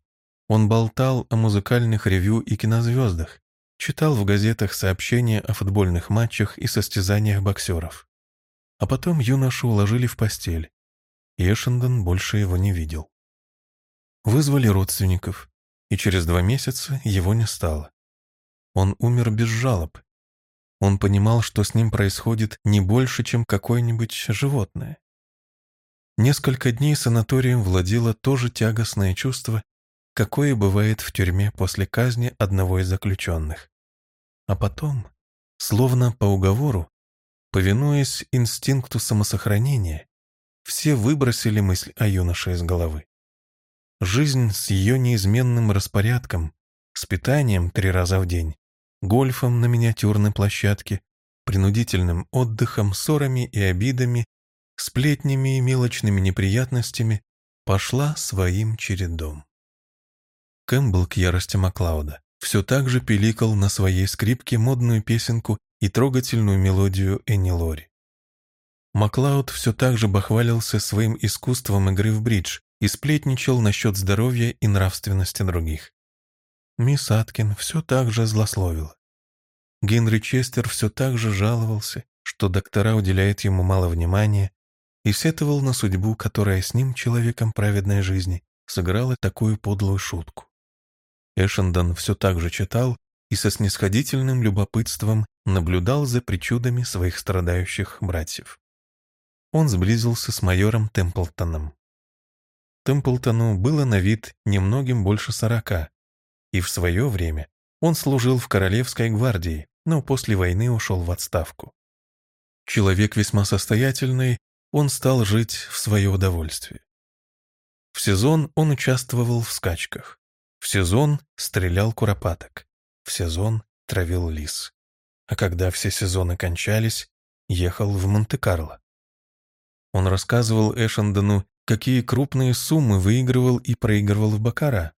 Он болтал о музыкальных ревю и кинозвездах, читал в газетах сообщения о футбольных матчах и состязаниях боксеров. А потом юношу уложили в постель, и Эшендон больше его не видел. Вызвали родственников, и через два месяца его не стало. Он умер без жалоб. Он понимал, что с ним происходит не больше, чем какое-нибудь животное. Несколько дней санаторием владело то же тягостное чувство, какое бывает в тюрьме после казни одного из заключенных. А потом, словно по уговору, повинуясь инстинкту самосохранения, все выбросили мысль о юноше из головы. Жизнь с ее неизменным распорядком, с питанием три раза в день, гольфом на миниатюрной площадке, принудительным отдыхом, ссорами и обидами, сплетнями и мелочными неприятностями пошла своим чередом. Кэмпбелл к ярости Маклауда все так же пиликал на своей скрипке модную песенку и трогательную мелодию Энни Лори. Маклауд все так же бахвалился своим искусством игры в бридж и сплетничал насчет здоровья и нравственности других. Мисс Аткин все так же злословила. Генри Честер все так же жаловался, что доктора уделяют ему мало внимания, и сетовал на судьбу, которая с ним, человеком праведной жизни, сыграла такую подлую шутку. Эшендон все так же читал и со снисходительным любопытством наблюдал за причудами своих страдающих братьев. Он сблизился с майором Темплтоном. Темплтону было на вид немногим больше сорока, и в свое время он служил в Королевской гвардии, но после войны ушел в отставку. Человек весьма состоятельный, он стал жить в свое удовольствие. В сезон он участвовал в скачках. В сезон стрелял куропаток. В сезон травил лис. А когда все сезоны кончались, ехал в Монте-Карло. Он рассказывал Эшендону, какие крупные суммы выигрывал и проигрывал в Бакара.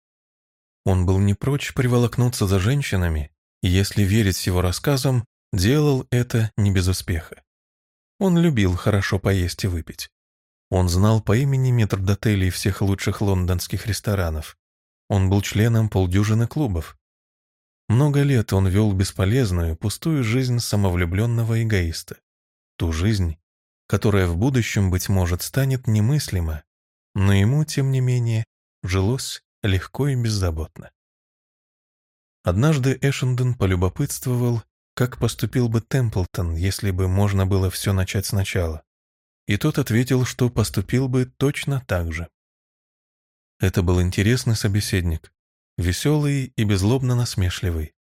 Он был не прочь приволокнуться за женщинами, и, если верить его рассказам, делал это не без успеха. Он любил хорошо поесть и выпить. Он знал по имени метрдотелей всех лучших лондонских ресторанов. Он был членом полдюжины клубов. Много лет он вел бесполезную, пустую жизнь самовлюбленного эгоиста. Ту жизнь, которая в будущем, быть может, станет немыслима, но ему, тем не менее, жилось легко и беззаботно. Однажды Эшенден полюбопытствовал, как поступил бы Темплтон, если бы можно было все начать сначала. И тот ответил, что поступил бы точно так же. Это был интересный собеседник, веселый и безлобно насмешливый.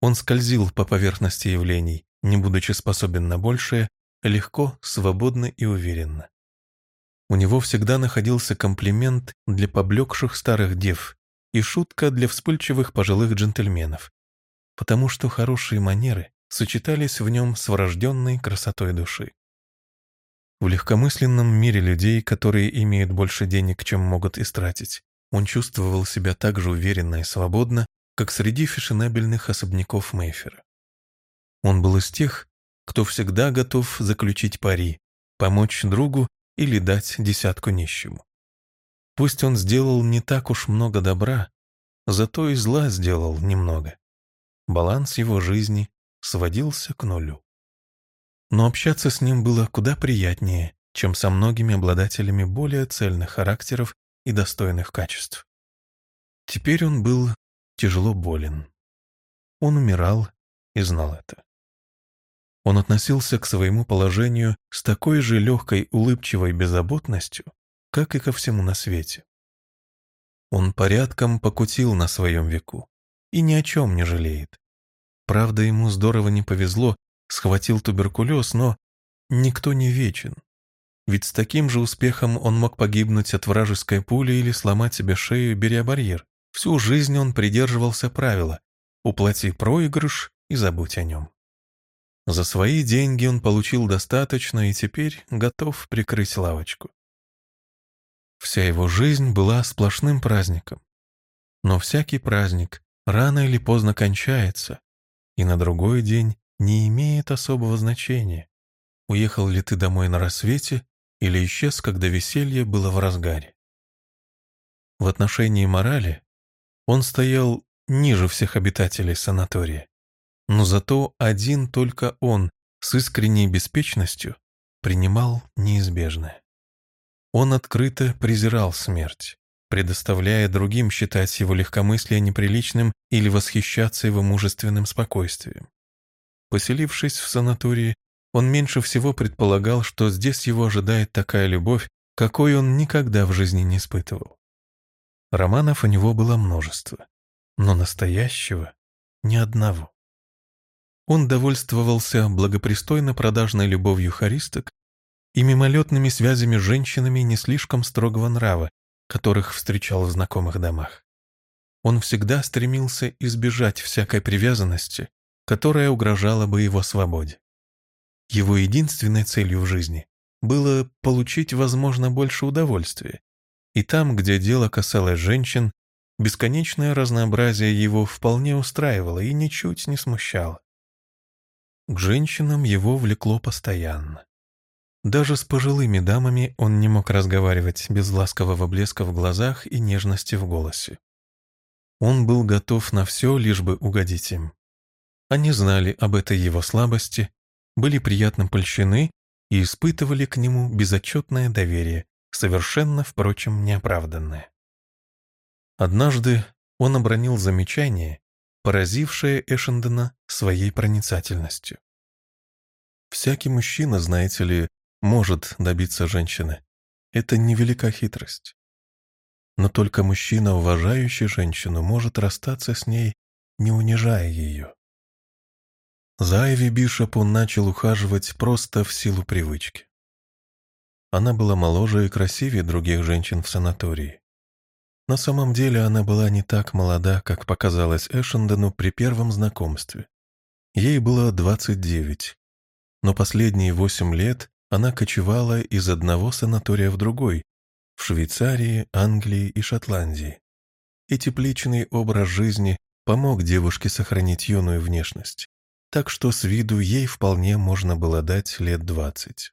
Он скользил по поверхности явлений, не будучи способен на большее, легко, свободно и уверенно. У него всегда находился комплимент для поблекших старых дев и шутка для вспыльчивых пожилых джентльменов, потому что хорошие манеры сочетались в нем с врожденной красотой души. В легкомысленном мире людей, которые имеют больше денег, чем могут истратить, он чувствовал себя так же уверенно и свободно, как среди фешенебельных особняков Мейфера. Он был из тех, кто всегда готов заключить пари, помочь другу или дать десятку нищему. Пусть он сделал не так уж много добра, зато и зла сделал немного. Баланс его жизни сводился к нулю. Но общаться с ним было куда приятнее, чем со многими обладателями более цельных характеров и достойных качеств. Теперь он был тяжело болен. Он умирал и знал это. Он относился к своему положению с такой же легкой улыбчивой беззаботностью, как и ко всему на свете. Он порядком покутил на своем веку и ни о чем не жалеет. Правда, ему здорово не повезло, схватил туберкулез, но никто не вечен. Ведь с таким же успехом он мог погибнуть от вражеской пули или сломать себе шею, беря барьер. Всю жизнь он придерживался правила «уплати проигрыш и забудь о нем». За свои деньги он получил достаточно и теперь готов прикрыть лавочку. Вся его жизнь была сплошным праздником. Но всякий праздник рано или поздно кончается, и на другой день не имеет особого значения, уехал ли ты домой на рассвете или исчез, когда веселье было в разгаре. В отношении морали он стоял ниже всех обитателей санатория, но зато один только он с искренней беспечностью принимал неизбежное. Он открыто презирал смерть, предоставляя другим считать его легкомыслие неприличным или восхищаться его мужественным спокойствием. Поселившись в санатории, он меньше всего предполагал, что здесь его ожидает такая любовь, какой он никогда в жизни не испытывал. Романов у него было множество, но настоящего — ни одного. Он довольствовался благопристойно продажной любовью харисток и мимолетными связями с женщинами не слишком строгого нрава, которых встречал в знакомых домах. Он всегда стремился избежать всякой привязанности которая угрожала бы его свободе. Его единственной целью в жизни было получить, возможно, больше удовольствия, и там, где дело касалось женщин, бесконечное разнообразие его вполне устраивало и ничуть не смущало. К женщинам его влекло постоянно. Даже с пожилыми дамами он не мог разговаривать без ласкового блеска в глазах и нежности в голосе. Он был готов на все, лишь бы угодить им. Они знали об этой его слабости, были приятно польщены и испытывали к нему безотчетное доверие, совершенно, впрочем, неоправданное. Однажды он обронил замечание, поразившее Эшендена своей проницательностью. Всякий мужчина, знаете ли, может добиться женщины. Это невелика хитрость. Но только мужчина, уважающий женщину, может расстаться с ней, не унижая ее. За Айви Бишоп он начал ухаживать просто в силу привычки. Она была моложе и красивее других женщин в санатории. На самом деле она была не так молода, как показалось Эшендену при первом знакомстве. Ей было 29, но последние восемь лет она кочевала из одного санатория в другой, в Швейцарии, Англии и Шотландии. И тепличный образ жизни помог девушке сохранить юную внешность, так что с виду ей вполне можно было дать лет двадцать.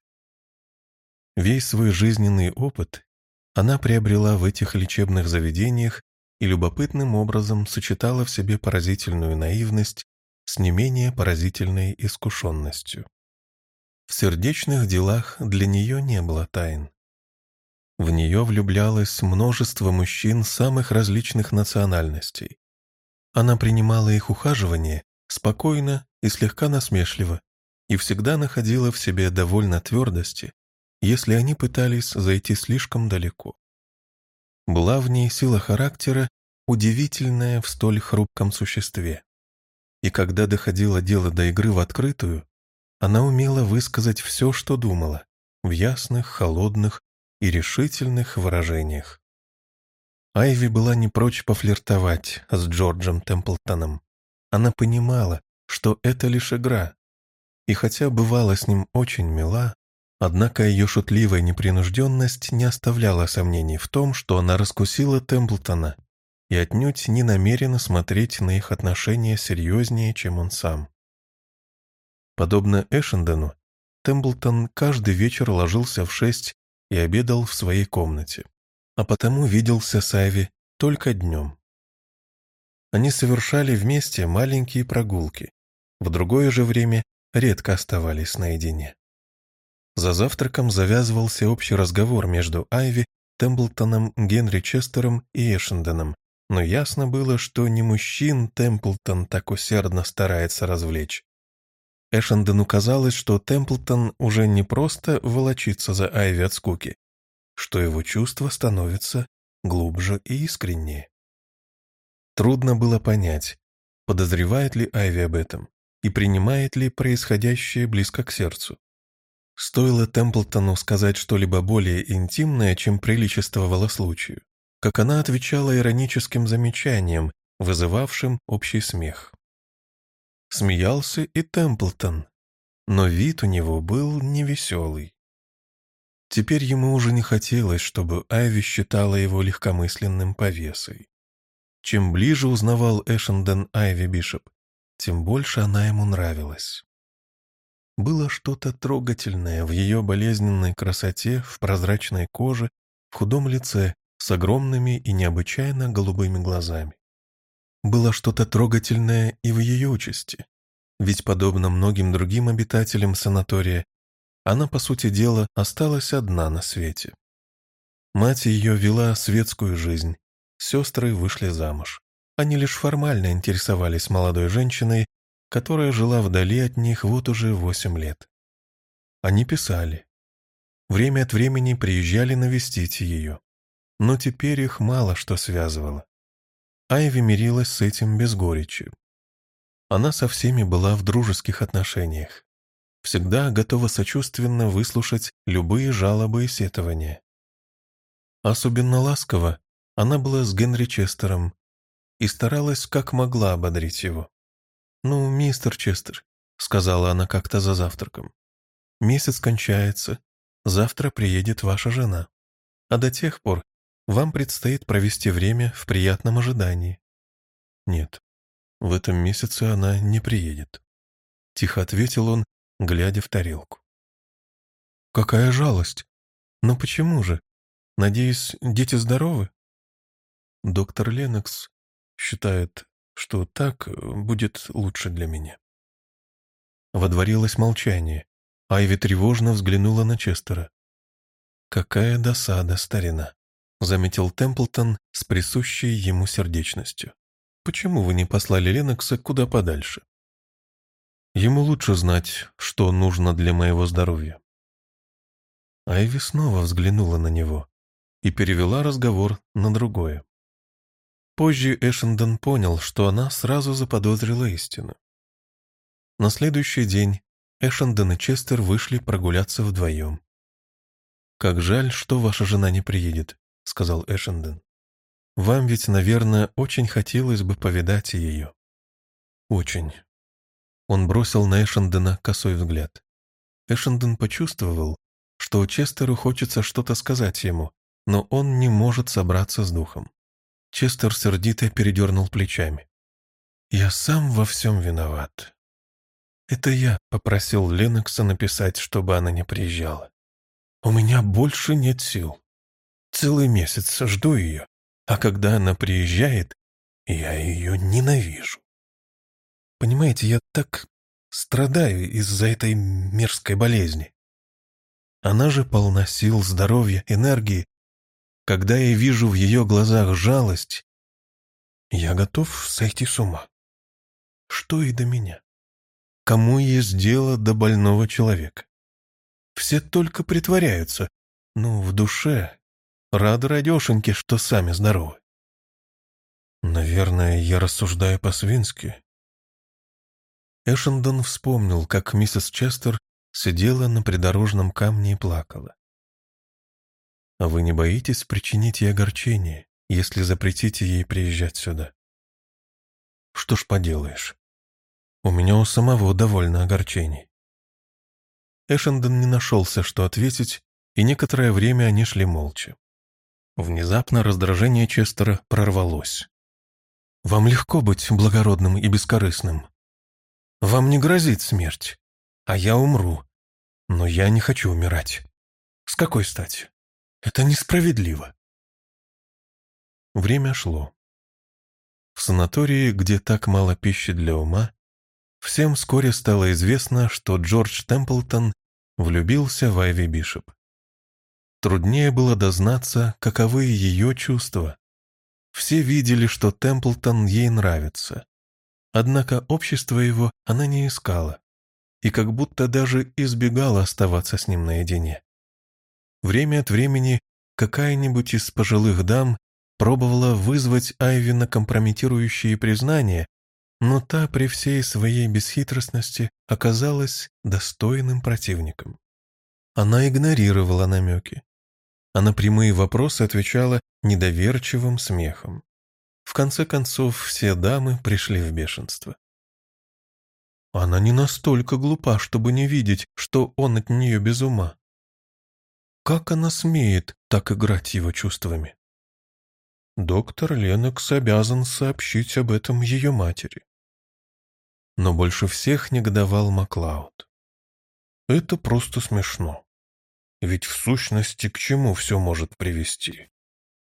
Весь свой жизненный опыт она приобрела в этих лечебных заведениях и любопытным образом сочетала в себе поразительную наивность с не менее поразительной искушенностью. В сердечных делах для нее не было тайн. В нее влюблялось множество мужчин самых различных национальностей. Она принимала их ухаживание спокойно и слегка насмешливо и всегда находила в себе довольно твердости, если они пытались зайти слишком далеко. Была в ней сила характера, удивительная в столь хрупком существе. И когда доходило дело до игры в открытую, она умела высказать все, что думала, в ясных, холодных и решительных выражениях. Айви была не прочь пофлиртовать с Джорджем Темплтоном. Она понимала, что это лишь игра, и хотя бывала с ним очень мила, Однако ее шутливая непринужденность не оставляла сомнений в том, что она раскусила Темплтона и отнюдь не намерена смотреть на их отношения серьезнее, чем он сам. Подобно Эшендену, Темплтон каждый вечер ложился в шесть и обедал в своей комнате, а потому виделся с Айви только днем. Они совершали вместе маленькие прогулки, в другое же время редко оставались наедине. За завтраком завязывался общий разговор между Айви, Темплтоном, Генри Честером и Эшенденом, но ясно было, что не мужчин Темплтон так усердно старается развлечь. Эшендену казалось, что Темплтон уже не просто волочится за Айви от скуки, что его чувства становятся глубже и искреннее. Трудно было понять, подозревает ли Айви об этом и принимает ли происходящее близко к сердцу. Стоило Темплтону сказать что-либо более интимное, чем приличествовало случаю, как она отвечала ироническим замечанием, вызывавшим общий смех. Смеялся и Темплтон, но вид у него был невеселый. Теперь ему уже не хотелось, чтобы Айви считала его легкомысленным повесой. Чем ближе узнавал Эшенден Айви Бишоп, тем больше она ему нравилась. Было что-то трогательное в ее болезненной красоте, в прозрачной коже, в худом лице, с огромными и необычайно голубыми глазами. Было что-то трогательное и в ее участи, ведь, подобно многим другим обитателям санатория, она, по сути дела, осталась одна на свете. Мать ее вела светскую жизнь, сестры вышли замуж. Они лишь формально интересовались молодой женщиной, которая жила вдали от них вот уже восемь лет. Они писали. Время от времени приезжали навестить ее. Но теперь их мало что связывало. Айви мирилась с этим без горечи. Она со всеми была в дружеских отношениях. Всегда готова сочувственно выслушать любые жалобы и сетования. Особенно ласково она была с Генри Честером и старалась как могла ободрить его. «Ну, мистер Честер», — сказала она как-то за завтраком, — «месяц кончается, завтра приедет ваша жена, а до тех пор вам предстоит провести время в приятном ожидании». «Нет, в этом месяце она не приедет», — тихо ответил он, глядя в тарелку. «Какая жалость! Но почему же? Надеюсь, дети здоровы?» Доктор Ленокс считает, что так будет лучше для меня. Водворилось молчание. Айви тревожно взглянула на Честера. «Какая досада, старина!» — заметил Темплтон с присущей ему сердечностью. «Почему вы не послали Ленокса куда подальше? Ему лучше знать, что нужно для моего здоровья». Айви снова взглянула на него и перевела разговор на другое. Позже Эшендон понял, что она сразу заподозрила истину. На следующий день Эшендон и Честер вышли прогуляться вдвоем. «Как жаль, что ваша жена не приедет», — сказал Эшендон. «Вам ведь, наверное, очень хотелось бы повидать ее». «Очень». Он бросил на Эшендона косой взгляд. Эшендон почувствовал, что Честеру хочется что-то сказать ему, но он не может собраться с духом. Честер сердито передернул плечами. «Я сам во всем виноват. Это я попросил Ленокса написать, чтобы она не приезжала. У меня больше нет сил. Целый месяц жду ее, а когда она приезжает, я ее ненавижу. Понимаете, я так страдаю из-за этой мерзкой болезни. Она же полна сил, здоровья, энергии. Когда я вижу в ее глазах жалость, я готов сойти с ума. Что и до меня. Кому есть дело до больного человека? Все только притворяются, но в душе рады радешеньки, что сами здоровы. Наверное, я рассуждаю по-свински. Эшендон вспомнил, как миссис Честер сидела на придорожном камне и плакала. «А вы не боитесь причинить ей огорчение, если запретите ей приезжать сюда?» «Что ж поделаешь, у меня у самого довольно огорчений». Эшендон не нашелся, что ответить, и некоторое время они шли молча. Внезапно раздражение Честера прорвалось. «Вам легко быть благородным и бескорыстным. Вам не грозит смерть, а я умру. Но я не хочу умирать. С какой стати? Это несправедливо». Время шло. В санатории, где так мало пищи для ума, всем вскоре стало известно, что Джордж Темплтон влюбился в Айви Бишоп. Труднее было дознаться, каковы ее чувства. Все видели, что Темплтон ей нравится. Однако общество его она не искала и как будто даже избегала оставаться с ним наедине. Время от времени какая-нибудь из пожилых дам пробовала вызвать Айви на компрометирующие признания, но та при всей своей бесхитростности оказалась достойным противником. Она игнорировала намеки, а на прямые вопросы отвечала недоверчивым смехом. В конце концов, все дамы пришли в бешенство. Она не настолько глупа, чтобы не видеть, что он от нее без ума. Как она смеет так играть его чувствами? Доктор Ленокс обязан сообщить об этом ее матери но больше всех негодовал Маклауд. Это просто смешно. Ведь в сущности к чему все может привести?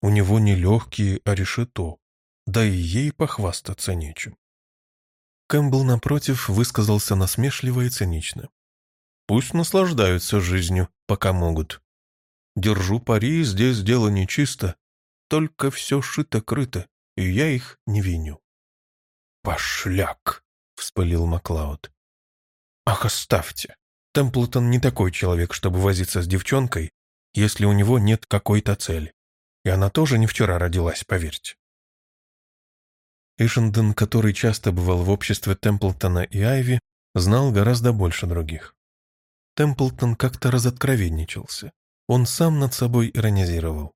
У него не легкие, а решето, да и ей похвастаться нечем. Кэмпбелл, напротив, высказался насмешливо и цинично. Пусть наслаждаются жизнью, пока могут. Держу пари, здесь дело нечисто, только все шито-крыто, и я их не виню. Пошляк! — вспылил Маклауд. «Ах, оставьте! Темплтон не такой человек, чтобы возиться с девчонкой, если у него нет какой-то цели. И она тоже не вчера родилась, поверьте». Ишенден, который часто бывал в обществе Темплтона и Айви, знал гораздо больше других. Темплтон как-то разоткровенничался. Он сам над собой иронизировал.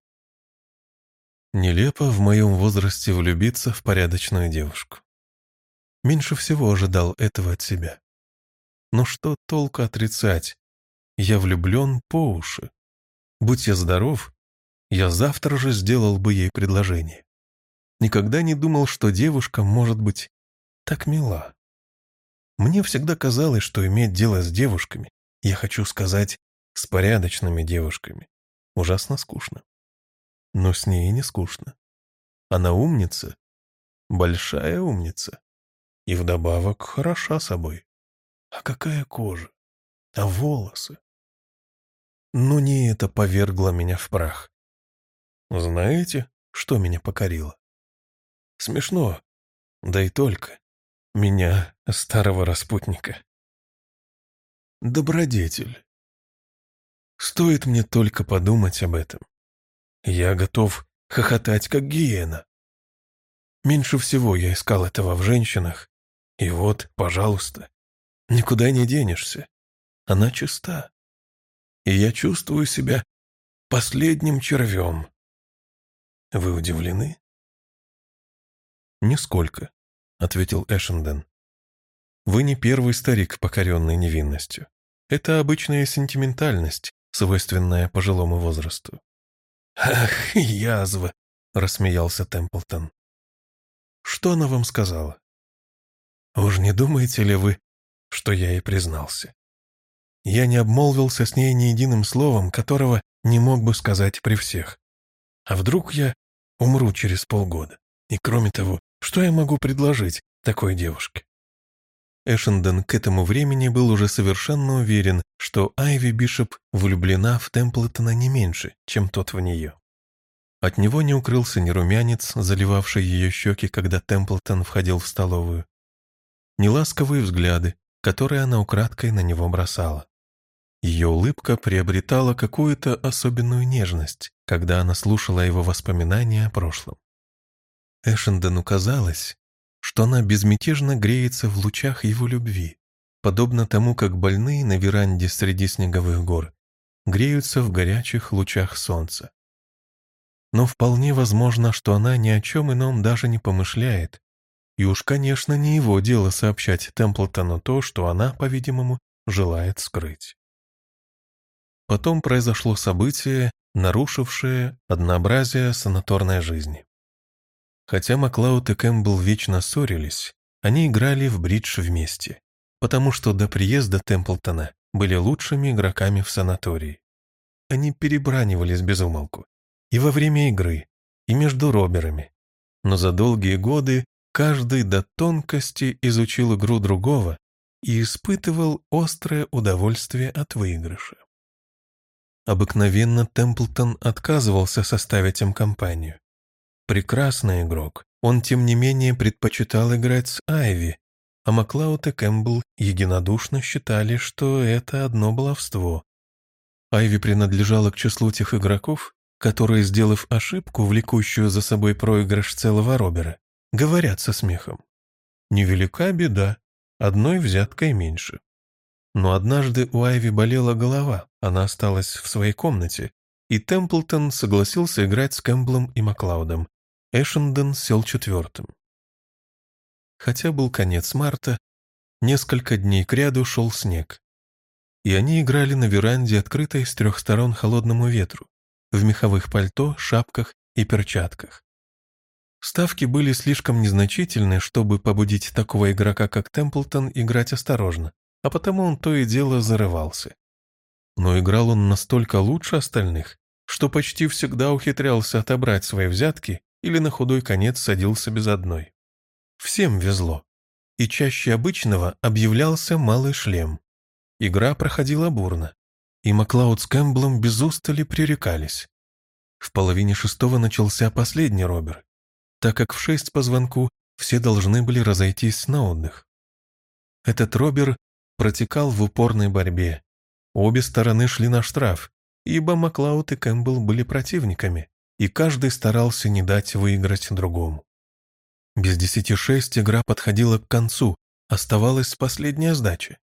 Нелепо в моем возрасте влюбиться в порядочную девушку. Меньше всего ожидал этого от себя. Но что толку отрицать? Я влюблен по уши. Будь я здоров, я завтра же сделал бы ей предложение. Никогда не думал, что девушка может быть так мила. Мне всегда казалось, что иметь дело с девушками, я хочу сказать, с порядочными девушками, ужасно скучно. Но с ней не скучно. Она умница большая умница. И вдобавок хороша собой. А какая кожа? А волосы? Ну не это повергло меня в прах. Знаете, что меня покорило? Смешно, да и только. Меня, старого распутника. Добродетель. Стоит мне только подумать об этом. Я готов хохотать, как гиена. Меньше всего я искал этого в женщинах. И вот, пожалуйста, никуда не денешься. Она чиста. И я чувствую себя последним червем. Вы удивлены? «Нисколько», — ответил Эшенден. «Вы не первый старик, покоренный невинностью. Это обычная сентиментальность, свойственная пожилому возрасту». «Ах, язва!» — рассмеялся Темплтон. «Что она вам сказала?» «Уж не думаете ли вы, что я ей признался?» Я не обмолвился с ней ни единым словом, которого не мог бы сказать при всех. А вдруг я умру через полгода? И кроме того, что я могу предложить такой девушке? Эшенден к этому времени был уже совершенно уверен, что Айви Бишоп влюблена в Темплтона не меньше, чем тот в нее. От него не укрылся ни румянец, заливавший ее щеки, когда Темплтон входил в столовую, ни ласковые взгляды, которые она украдкой на него бросала. Ее улыбка приобретала какую-то особенную нежность, когда она слушала его воспоминания о прошлом. Эшендену казалось, что она безмятежно греется в лучах его любви, подобно тому, как больные на веранде среди снеговых гор греются в горячих лучах солнца. Но вполне возможно, что она ни о чем ином даже не помышляет, и уж, конечно, не его дело сообщать Темплтону то, что она, по-видимому, желает скрыть. Потом произошло событие, нарушившее однообразие санаторной жизни. Хотя Маклауд и Кэмпбелл вечно ссорились, они играли в бридж вместе, потому что до приезда Темплтона были лучшими игроками в санатории. Они перебранивались без умолку, и во время игры, и между роберами. Но за долгие годы каждый до тонкости изучил игру другого и испытывал острое удовольствие от выигрыша. Обыкновенно Темплтон отказывался составить им компанию, прекрасный игрок. Он, тем не менее, предпочитал играть с Айви, а Маклауд и Кэмпбелл единодушно считали, что это одно баловство. Айви принадлежала к числу тех игроков, которые, сделав ошибку, влекущую за собой проигрыш целого робера, говорят со смехом. Невелика беда, одной взяткой меньше. Но однажды у Айви болела голова, она осталась в своей комнате, и Темплтон согласился играть с Кэмпбеллом и Маклаудом, Эшенден сел четвертым. Хотя был конец марта, несколько дней кряду шел снег. И они играли на веранде, открытой с трех сторон холодному ветру, в меховых пальто, шапках и перчатках. Ставки были слишком незначительны, чтобы побудить такого игрока, как Темплтон, играть осторожно, а потому он то и дело зарывался. Но играл он настолько лучше остальных, что почти всегда ухитрялся отобрать свои взятки или на худой конец садился без одной. Всем везло. И чаще обычного объявлялся малый шлем. Игра проходила бурно, и Маклауд с Кэмпбеллом без устали пререкались. В половине шестого начался последний робер, так как в шесть по звонку все должны были разойтись на отдых. Этот робер протекал в упорной борьбе. Обе стороны шли на штраф, ибо Маклауд и Кэмпбелл были противниками, и каждый старался не дать выиграть другому. Без десяти шесть игра подходила к концу, оставалась последняя сдача.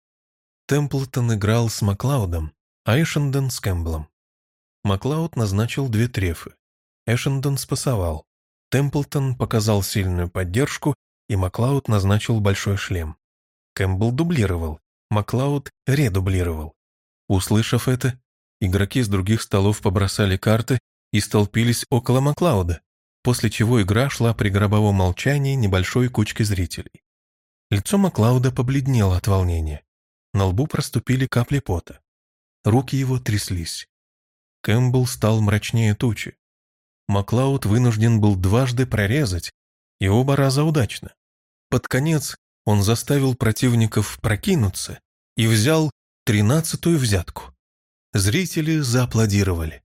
Темплтон играл с Маклаудом, а Эшенден с Кэмпбеллом. Маклауд назначил две трефы. Эшенден спасовал. Темплтон показал сильную поддержку, и Маклауд назначил большой шлем. Кэмпбелл дублировал, Маклауд редублировал. Услышав это, игроки с других столов побросали карты и столпились около Маклауда, после чего игра шла при гробовом молчании небольшой кучки зрителей. Лицо Маклауда побледнело от волнения. На лбу проступили капли пота. Руки его тряслись. Кэмпбелл стал мрачнее тучи. Маклауд вынужден был дважды прорезать, и оба раза удачно. Под конец он заставил противников прокинуться и взял тринадцатую взятку. Зрители зааплодировали.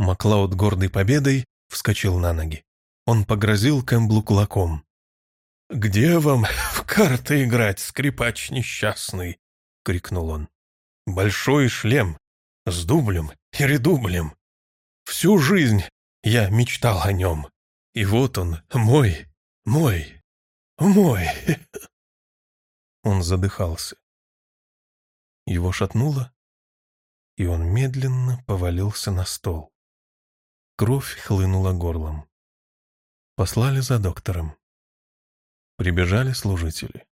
Маклауд, гордой победой, вскочил на ноги. Он погрозил Кэмблу кулаком. «Где вам в карты играть, скрипач несчастный?» — крикнул он. «Большой шлем с дублем и редублем. Всю жизнь я мечтал о нем. И вот он, мой, мой, мой!» Он задыхался. Его шатнуло, и он медленно повалился на стол. Кровь хлынула горлом. Послали за доктором. Прибежали служители.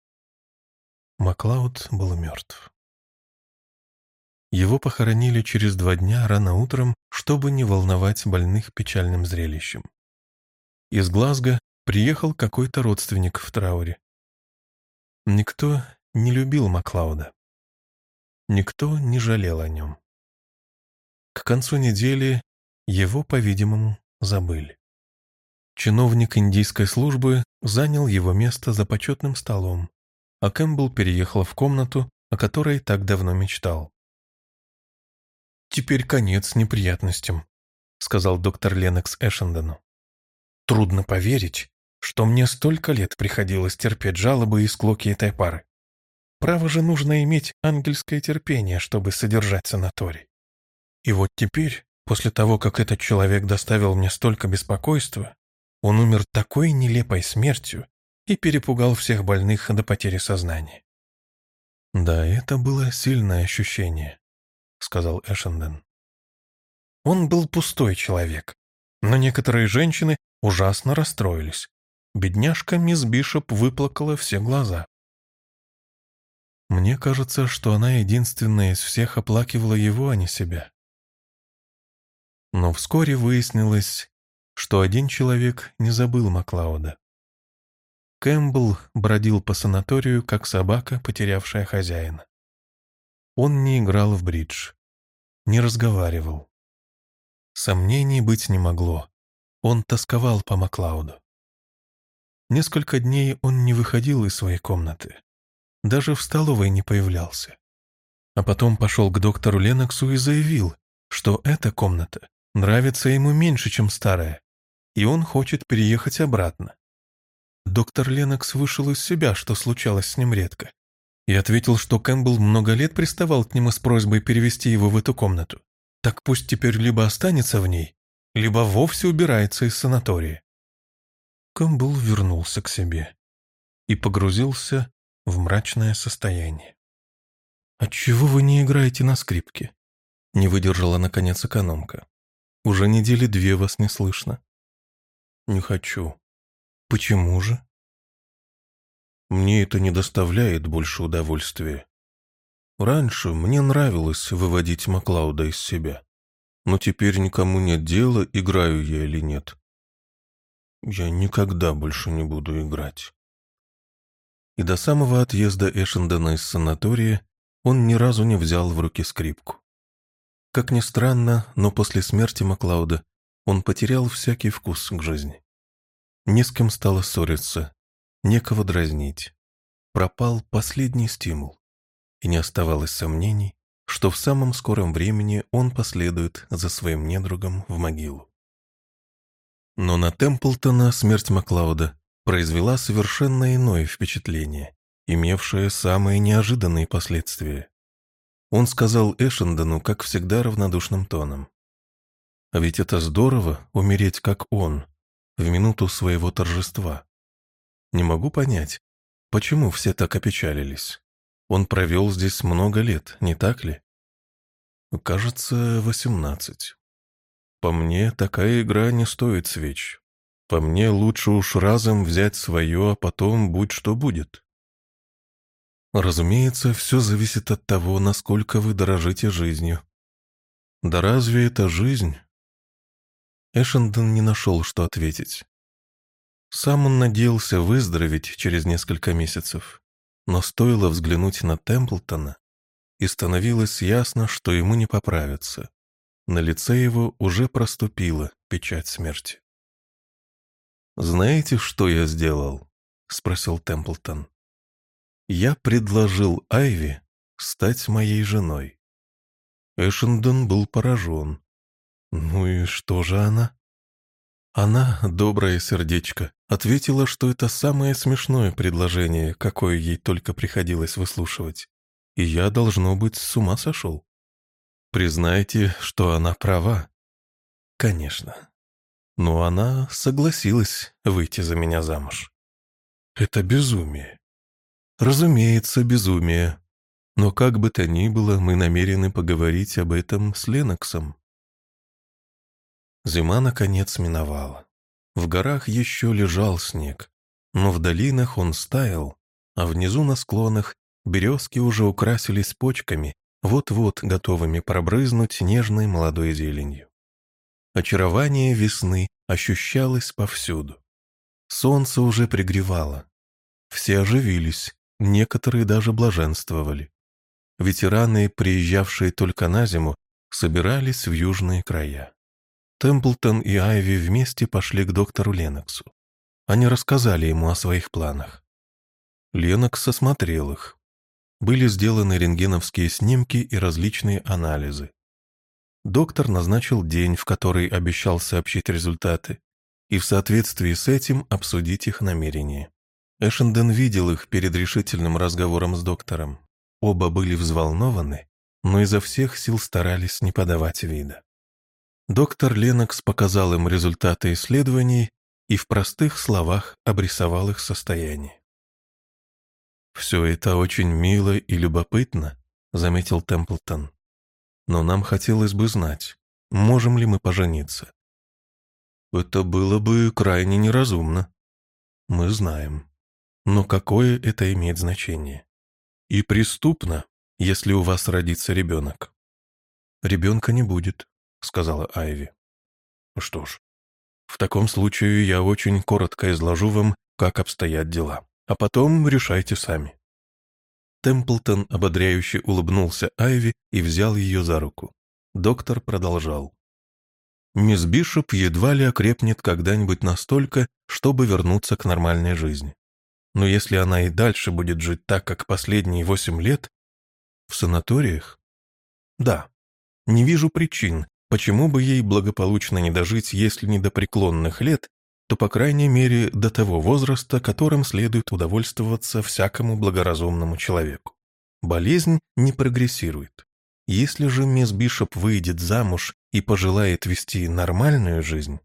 Маклауд был мертв. Его похоронили через два дня рано утром, чтобы не волновать больных печальным зрелищем. Из Глазго приехал какой-то родственник в трауре. Никто не любил Маклауда. Никто не жалел о нем. К концу недели его, по-видимому, забыли. Чиновник индийской службы занял его место за почетным столом, а Кэмпбелл переехал в комнату, о которой так давно мечтал. «Теперь конец неприятностям», — сказал доктор Ленокс Эшендену. «Трудно поверить, что мне столько лет приходилось терпеть жалобы и склоки этой пары. Право же нужно иметь ангельское терпение, чтобы содержать санаторий. И вот теперь, после того, как этот человек доставил мне столько беспокойства, он умер такой нелепой смертью и перепугал всех больных до потери сознания. «Да, это было сильное ощущение», — сказал Эшенден. Он был пустой человек, но некоторые женщины ужасно расстроились. Бедняжка мисс Бишоп выплакала все глаза. Мне кажется, что она единственная из всех оплакивала его, а не себя. Но вскоре выяснилось, что один человек не забыл Маклауда. Кэмпбелл бродил по санаторию, как собака, потерявшая хозяина. Он не играл в бридж, не разговаривал. Сомнений быть не могло. Он тосковал по Маклауду. Несколько дней он не выходил из своей комнаты. Даже в столовой не появлялся. А потом пошел к доктору Леноксу и заявил, что эта комната нравится ему меньше, чем старая, и он хочет переехать обратно. Доктор Ленокс вышел из себя, что случалось с ним редко, и ответил, что Кэмпбелл много лет приставал к нему с просьбой перевести его в эту комнату. Так пусть теперь либо останется в ней, либо вовсе убирается из санатория. Кэмпбелл вернулся к себе и погрузился в мрачное состояние. «Отчего вы не играете на скрипке?» — не выдержала, наконец, экономка. «Уже недели две вас не слышно». «Не хочу». «Почему же?» «Мне это не доставляет больше удовольствия. Раньше мне нравилось выводить Маклауда из себя, но теперь никому нет дела, играю я или нет. Я никогда больше не буду играть». И до самого отъезда Эшендена из санатория он ни разу не взял в руки скрипку. Как ни странно, но после смерти Маклауда он потерял всякий вкус к жизни. Не с кем стало ссориться, некого дразнить. Пропал последний стимул, и не оставалось сомнений, что в самом скором времени он последует за своим недругом в могилу. Но на Темплтона смерть Маклауда произвела совершенно иное впечатление, имевшее самые неожиданные последствия. Он сказал Эшендону, как всегда, равнодушным тоном. А ведь это здорово, умереть как он, в минуту своего торжества. Не могу понять, почему все так опечалились. Он провел здесь много лет, не так ли? Кажется, восемнадцать. По мне, такая игра не стоит свеч. По мне, лучше уж разом взять свое, а потом будь что будет. Разумеется, все зависит от того, насколько вы дорожите жизнью. Да разве это жизнь? Эшендон не нашел, что ответить. Сам он надеялся выздороветь через несколько месяцев, но стоило взглянуть на Темплтона, и становилось ясно, что ему не поправиться. На лице его уже проступила печать смерти. «Знаете, что я сделал?» — спросил Темплтон. «Я предложил Айви стать моей женой». Эшендон был поражен. «Ну и что же она?» Она, доброе сердечко, ответила, что это самое смешное предложение, какое ей только приходилось выслушивать. И я, должно быть, с ума сошел. Признайте, что она права. Конечно. Но она согласилась выйти за меня замуж. Это безумие. Разумеется, безумие. Но как бы то ни было, мы намерены поговорить об этом с Леноксом. Зима, наконец, миновала. В горах еще лежал снег, но в долинах он стаял, а внизу на склонах березки уже украсились почками, вот-вот готовыми пробрызнуть нежной молодой зеленью. Очарование весны ощущалось повсюду. Солнце уже пригревало. Все оживились, некоторые даже блаженствовали. Ветераны, приезжавшие только на зиму, собирались в южные края. Темплтон и Айви вместе пошли к доктору Леноксу. Они рассказали ему о своих планах. Ленокс осмотрел их. Были сделаны рентгеновские снимки и различные анализы. Доктор назначил день, в который обещал сообщить результаты, и в соответствии с этим обсудить их намерения. Эшенден видел их перед решительным разговором с доктором. Оба были взволнованы, но изо всех сил старались не подавать вида. Доктор Ленокс показал им результаты исследований и в простых словах обрисовал их состояние. «Все это очень мило и любопытно», — заметил Темплтон. «Но нам хотелось бы знать, можем ли мы пожениться». «Это было бы крайне неразумно». «Мы знаем. Но какое это имеет значение? И преступно, если у вас родится ребенок». «Ребенка не будет», сказала Айви. Что ж, в таком случае я очень коротко изложу вам, как обстоят дела, а потом решайте сами. Темплтон ободряюще улыбнулся Айви и взял ее за руку. Доктор продолжал. Мисс Бишоп едва ли окрепнет когда-нибудь настолько, чтобы вернуться к нормальной жизни. Но если она и дальше будет жить так, как последние восемь лет, в санаториях? Да, не вижу причин, Почему бы ей благополучно не дожить, если не до преклонных лет, то, по крайней мере, до того возраста, которым следует удовольствоваться всякому благоразумному человеку. Болезнь не прогрессирует. Если же мисс Бишоп выйдет замуж и пожелает вести нормальную жизнь,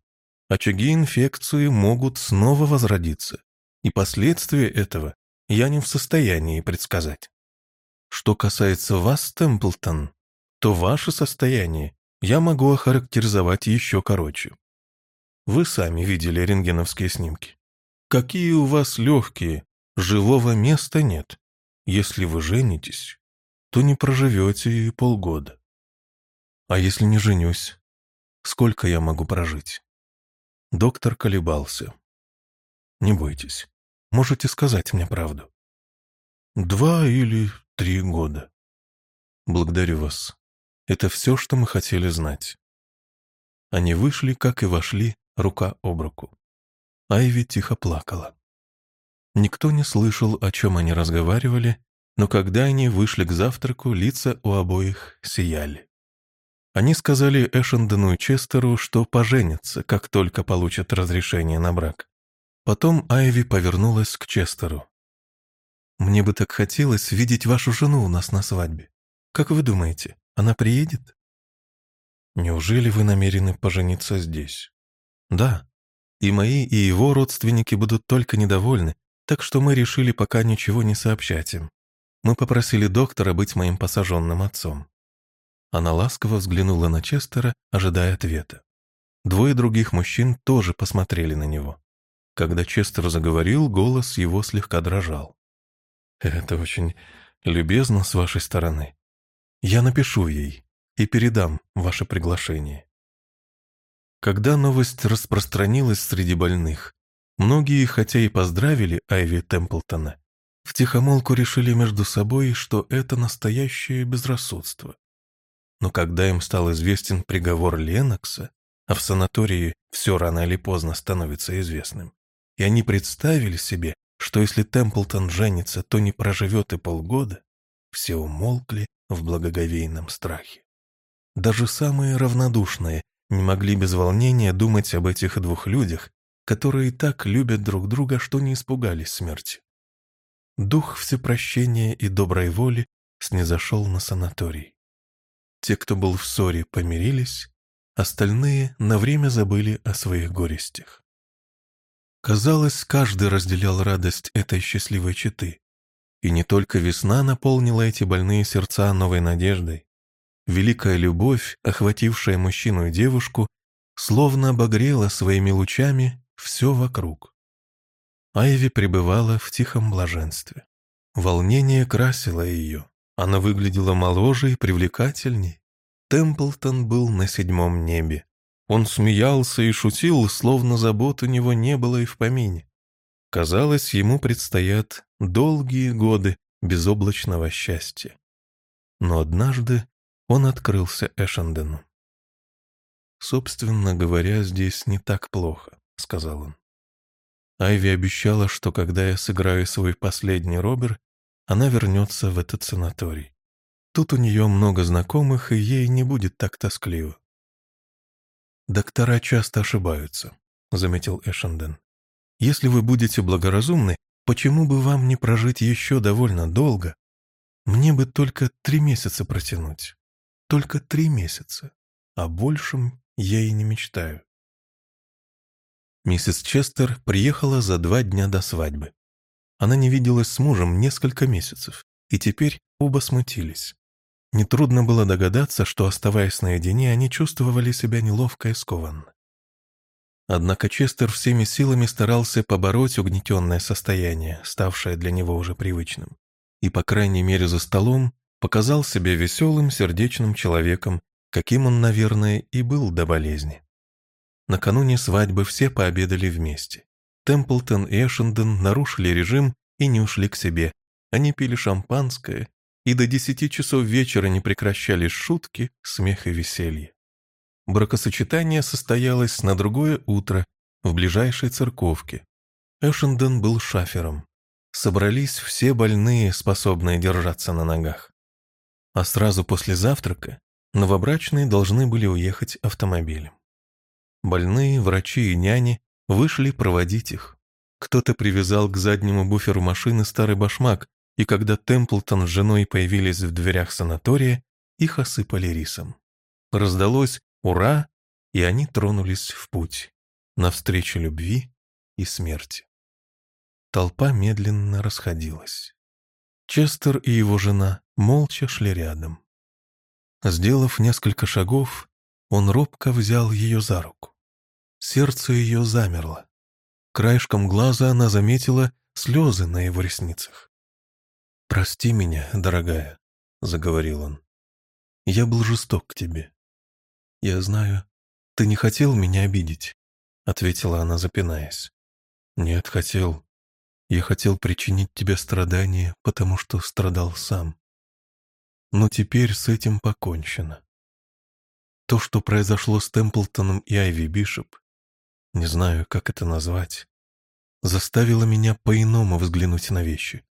очаги инфекции могут снова возродиться, и последствия этого я не в состоянии предсказать. Что касается вас, Темплтон, то ваше состояние я могу охарактеризовать еще короче. Вы сами видели рентгеновские снимки. Какие у вас легкие, живого места нет. Если вы женитесь, то не проживете и полгода. А если не женюсь, сколько я могу прожить? Доктор колебался. Не бойтесь, можете сказать мне правду. Два или три года. Благодарю вас. Это все, что мы хотели знать. Они вышли, как и вошли, рука об руку. Айви тихо плакала. Никто не слышал, о чем они разговаривали, но когда они вышли к завтраку, лица у обоих сияли. Они сказали Эшендену и Честеру, что поженятся, как только получат разрешение на брак. Потом Айви повернулась к Честеру. «Мне бы так хотелось видеть вашу жену у нас на свадьбе. Как вы думаете, она приедет? Неужели вы намерены пожениться здесь? Да. И мои, и его родственники будут только недовольны, так что мы решили пока ничего не сообщать им. Мы попросили доктора быть моим посаженным отцом. Она ласково взглянула на Честера, ожидая ответа. Двое других мужчин тоже посмотрели на него. Когда Честер заговорил, голос его слегка дрожал. «Это очень любезно с вашей стороны. Я напишу ей и передам ваше приглашение. Когда новость распространилась среди больных, многие, хотя и поздравили Айви Темплтона, втихомолку решили между собой, что это настоящее безрассудство. Но когда им стал известен приговор Ленокса, а в санатории все рано или поздно становится известным, и они представили себе, что если Темплтон женится, то не проживет и полгода, все умолкли в благоговейном страхе. Даже самые равнодушные не могли без волнения думать об этих двух людях, которые так любят друг друга, что не испугались смерти. Дух всепрощения и доброй воли снизошел на санаторий. Те, кто был в ссоре, помирились, остальные на время забыли о своих горестях. Казалось, каждый разделял радость этой счастливой четы. И не только весна наполнила эти больные сердца новой надеждой. Великая любовь, охватившая мужчину и девушку, словно обогрела своими лучами все вокруг. Айви пребывала в тихом блаженстве. Волнение красило ее. Она выглядела моложе и привлекательней. Темплтон был на седьмом небе. Он смеялся и шутил, словно забот у него не было и в помине. Казалось, ему предстоят долгие годы безоблачного счастья. Но однажды он открылся Эшендену. «Собственно говоря, здесь не так плохо», — сказал он. Айви обещала, что когда я сыграю свой последний Робер, она вернется в этот санаторий. Тут у нее много знакомых, и ей не будет так тоскливо. «Доктора часто ошибаются», — заметил Эшенден. «Если вы будете благоразумны, почему бы вам не прожить еще довольно долго? Мне бы только три месяца протянуть. Только три месяца. О большем я и не мечтаю». Миссис Честер приехала за два дня до свадьбы. Она не виделась с мужем несколько месяцев, и теперь оба смутились. Нетрудно было догадаться, что, оставаясь наедине, они чувствовали себя неловко и скованно. Однако Честер всеми силами старался побороть угнетенное состояние, ставшее для него уже привычным. И, по крайней мере, за столом показал себя веселым, сердечным человеком, каким он, наверное, и был до болезни. Накануне свадьбы все пообедали вместе. Темплтон и Эшенден нарушили режим и не ушли к себе. Они пили шампанское, и до десяти часов вечера не прекращались шутки, смех и веселье. Бракосочетание состоялось на другое утро в ближайшей церковке. Эшенден был шафером. Собрались все больные, способные держаться на ногах. А сразу после завтрака новобрачные должны были уехать автомобилем. Больные, врачи и няни вышли проводить их. Кто-то привязал к заднему буферу машины старый башмак, и когда Темплтон с женой появились в дверях санатория, их осыпали рисом. Раздалось «Ура!» и они тронулись в путь, навстречу любви и смерти. Толпа медленно расходилась. Честер и его жена молча шли рядом. Сделав несколько шагов, он робко взял ее за руку. Сердце ее замерло. Краешком глаза она заметила слезы на его ресницах. «Прости меня, дорогая», — заговорил он. «Я был жесток к тебе. Я знаю, ты не хотел меня обидеть», — ответила она, запинаясь. «Нет, хотел. Я хотел причинить тебе страдания, потому что страдал сам. Но теперь с этим покончено. То, что произошло с Темплтоном и Айви Бишоп, не знаю, как это назвать, заставило меня по-иному взглянуть на вещи.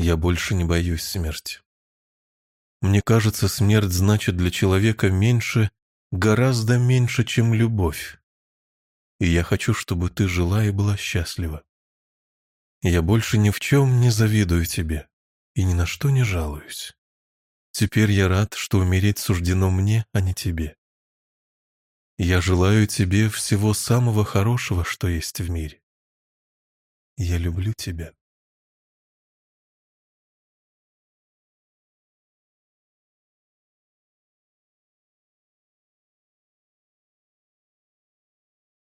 Я больше не боюсь смерти. Мне кажется, смерть значит для человека меньше, гораздо меньше, чем любовь. И я хочу, чтобы ты жила и была счастлива. Я больше ни в чем не завидую тебе и ни на что не жалуюсь. Теперь я рад, что умереть суждено мне, а не тебе. Я желаю тебе всего самого хорошего, что есть в мире. Я люблю тебя.